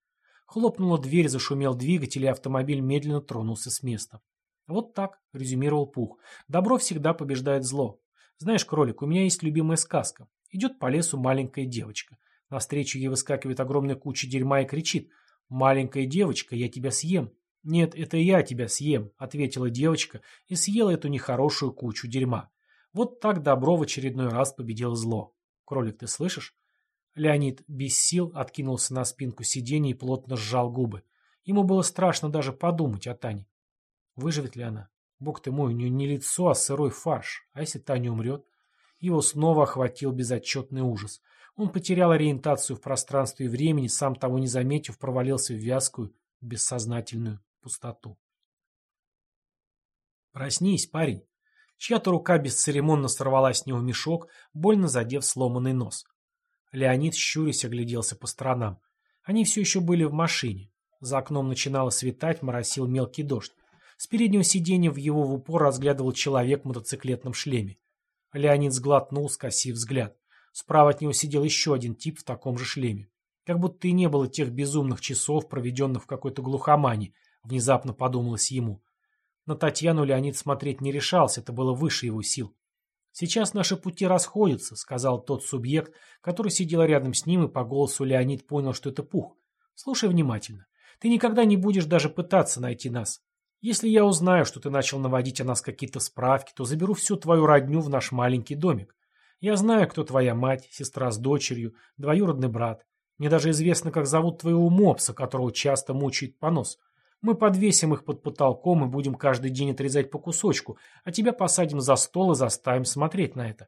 Хлопнула дверь, зашумел двигатель, и автомобиль медленно тронулся с места. «Вот так», — резюмировал Пух. «Добро всегда побеждает зло. Знаешь, кролик, у меня есть любимая сказка. Идет по лесу маленькая девочка. Навстречу ей выскакивает огромная куча дерьма и кричит. «Маленькая девочка, я тебя съем. «Нет, это я тебя съем», — ответила девочка и съела эту нехорошую кучу дерьма. Вот так добро в очередной раз победил зло. Кролик, ты слышишь? Леонид без сил откинулся на спинку сиденья и плотно сжал губы. Ему было страшно даже подумать о Тане. Выживет ли она? Бог ты мой, у нее не лицо, а сырой фарш. А если Таня умрет? Его снова охватил безотчетный ужас. Он потерял ориентацию в пространстве и времени, сам того не заметив, провалился в вязкую, бессознательную пустоту. «Проснись, парень!» Чья-то рука бесцеремонно сорвала с него мешок, больно задев сломанный нос. Леонид, щурясь, огляделся по сторонам. Они все еще были в машине. За окном начинало светать, моросил мелкий дождь. С переднего сиденья в его в упор разглядывал человек в мотоциклетном шлеме. Леонид сглотнул, скосив взгляд. Справа от него сидел еще один тип в таком же шлеме. Как будто и не было тех безумных часов, проведенных в какой-то глухомане, Внезапно подумалось ему. На Татьяну Леонид смотреть не решался, это было выше его сил. «Сейчас наши пути расходятся», — сказал тот субъект, который сидел рядом с ним, и по голосу Леонид понял, что это Пух. «Слушай внимательно. Ты никогда не будешь даже пытаться найти нас. Если я узнаю, что ты начал наводить о нас какие-то справки, то заберу всю твою родню в наш маленький домик. Я знаю, кто твоя мать, сестра с дочерью, двоюродный брат. Мне даже известно, как зовут твоего мопса, которого часто мучает понос. Мы подвесим их под потолком и будем каждый день отрезать по кусочку, а тебя посадим за стол и заставим смотреть на это.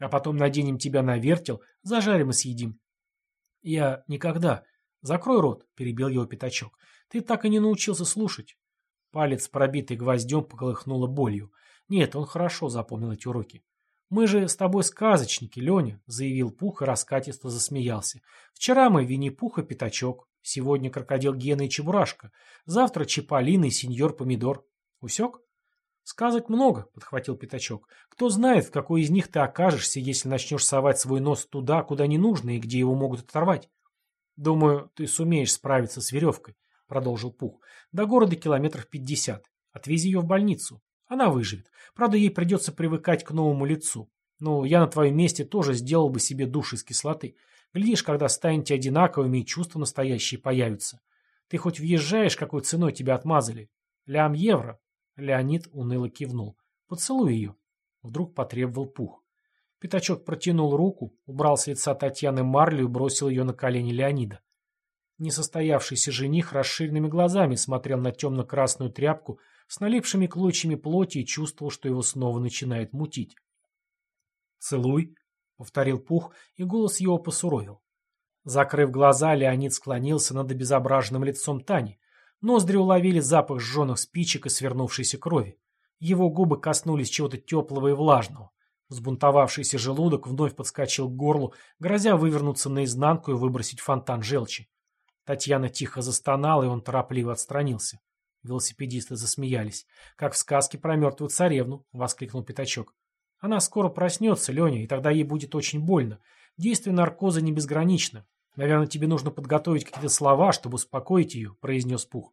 А потом наденем тебя на вертел, зажарим и съедим. Я никогда... Закрой рот, перебил его пятачок. Ты так и не научился слушать. Палец, пробитый гвоздем, поколыхнуло болью. Нет, он хорошо запомнил эти уроки. «Мы же с тобой сказочники, Леня», — заявил Пух и раскатисто засмеялся. «Вчера мы Винни-Пух и Пятачок, сегодня крокодил Гена и Чебурашка, завтра Чиполлино и сеньор Помидор. Усек?» «Сказок много», — подхватил Пятачок. «Кто знает, в какой из них ты окажешься, если начнешь совать свой нос туда, куда не нужно и где его могут оторвать?» «Думаю, ты сумеешь справиться с веревкой», — продолжил Пух. «До города километров пятьдесят. Отвези ее в больницу. Она выживет. Правда, ей придется привыкать к новому лицу. Но я на твоем месте тоже сделал бы себе душ из кислоты. Глядишь, когда станете одинаковыми и чувства настоящие появятся. Ты хоть въезжаешь, какой ценой тебя отмазали? Лям евро. Леонид уныло кивнул. Поцелуй ее. Вдруг потребовал пух. Пятачок протянул руку, убрал с лица Татьяны марлю и бросил ее на колени Леонида. Несостоявшийся жених расширенными глазами смотрел на темно-красную тряпку, с налипшими клочьями плоти и чувствовал, что его снова начинает мутить. «Целуй», — повторил Пух, и голос его посуровил. Закрыв глаза, Леонид склонился над обезображенным лицом Тани. Ноздри уловили запах сжженных спичек и свернувшейся крови. Его губы коснулись чего-то теплого и влажного. Взбунтовавшийся желудок вновь подскочил к горлу, грозя вывернуться наизнанку и выбросить фонтан желчи. Татьяна тихо застонала, и он торопливо отстранился. Велосипедисты засмеялись. «Как в сказке про мертвую царевну!» — воскликнул Пятачок. «Она скоро проснется, Леня, и тогда ей будет очень больно. Действие наркоза не безгранично. Наверное, тебе нужно подготовить какие-то слова, чтобы успокоить ее», — произнес Пух.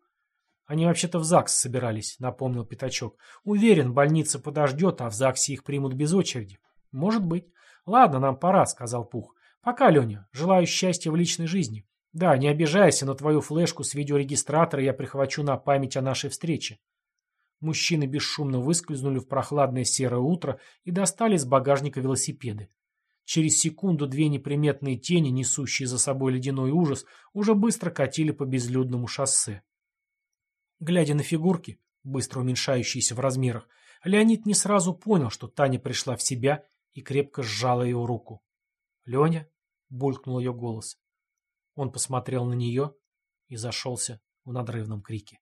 «Они вообще-то в ЗАГС собирались», — напомнил Пятачок. «Уверен, больница подождет, а в ЗАГСе их примут без очереди». «Может быть». «Ладно, нам пора», — сказал Пух. «Пока, Леня. Желаю счастья в личной жизни». Да, не обижайся, но твою флешку с видеорегистратора я прихвачу на память о нашей встрече. Мужчины бесшумно выскользнули в прохладное серое утро и достали из багажника велосипеды. Через секунду две неприметные тени, несущие за собой ледяной ужас, уже быстро катили по безлюдному шоссе. Глядя на фигурки, быстро уменьшающиеся в размерах, Леонид не сразу понял, что Таня пришла в себя и крепко сжала его руку. «Леня?» — булькнул ее голос. Он посмотрел на нее и зашелся в надрывном крике.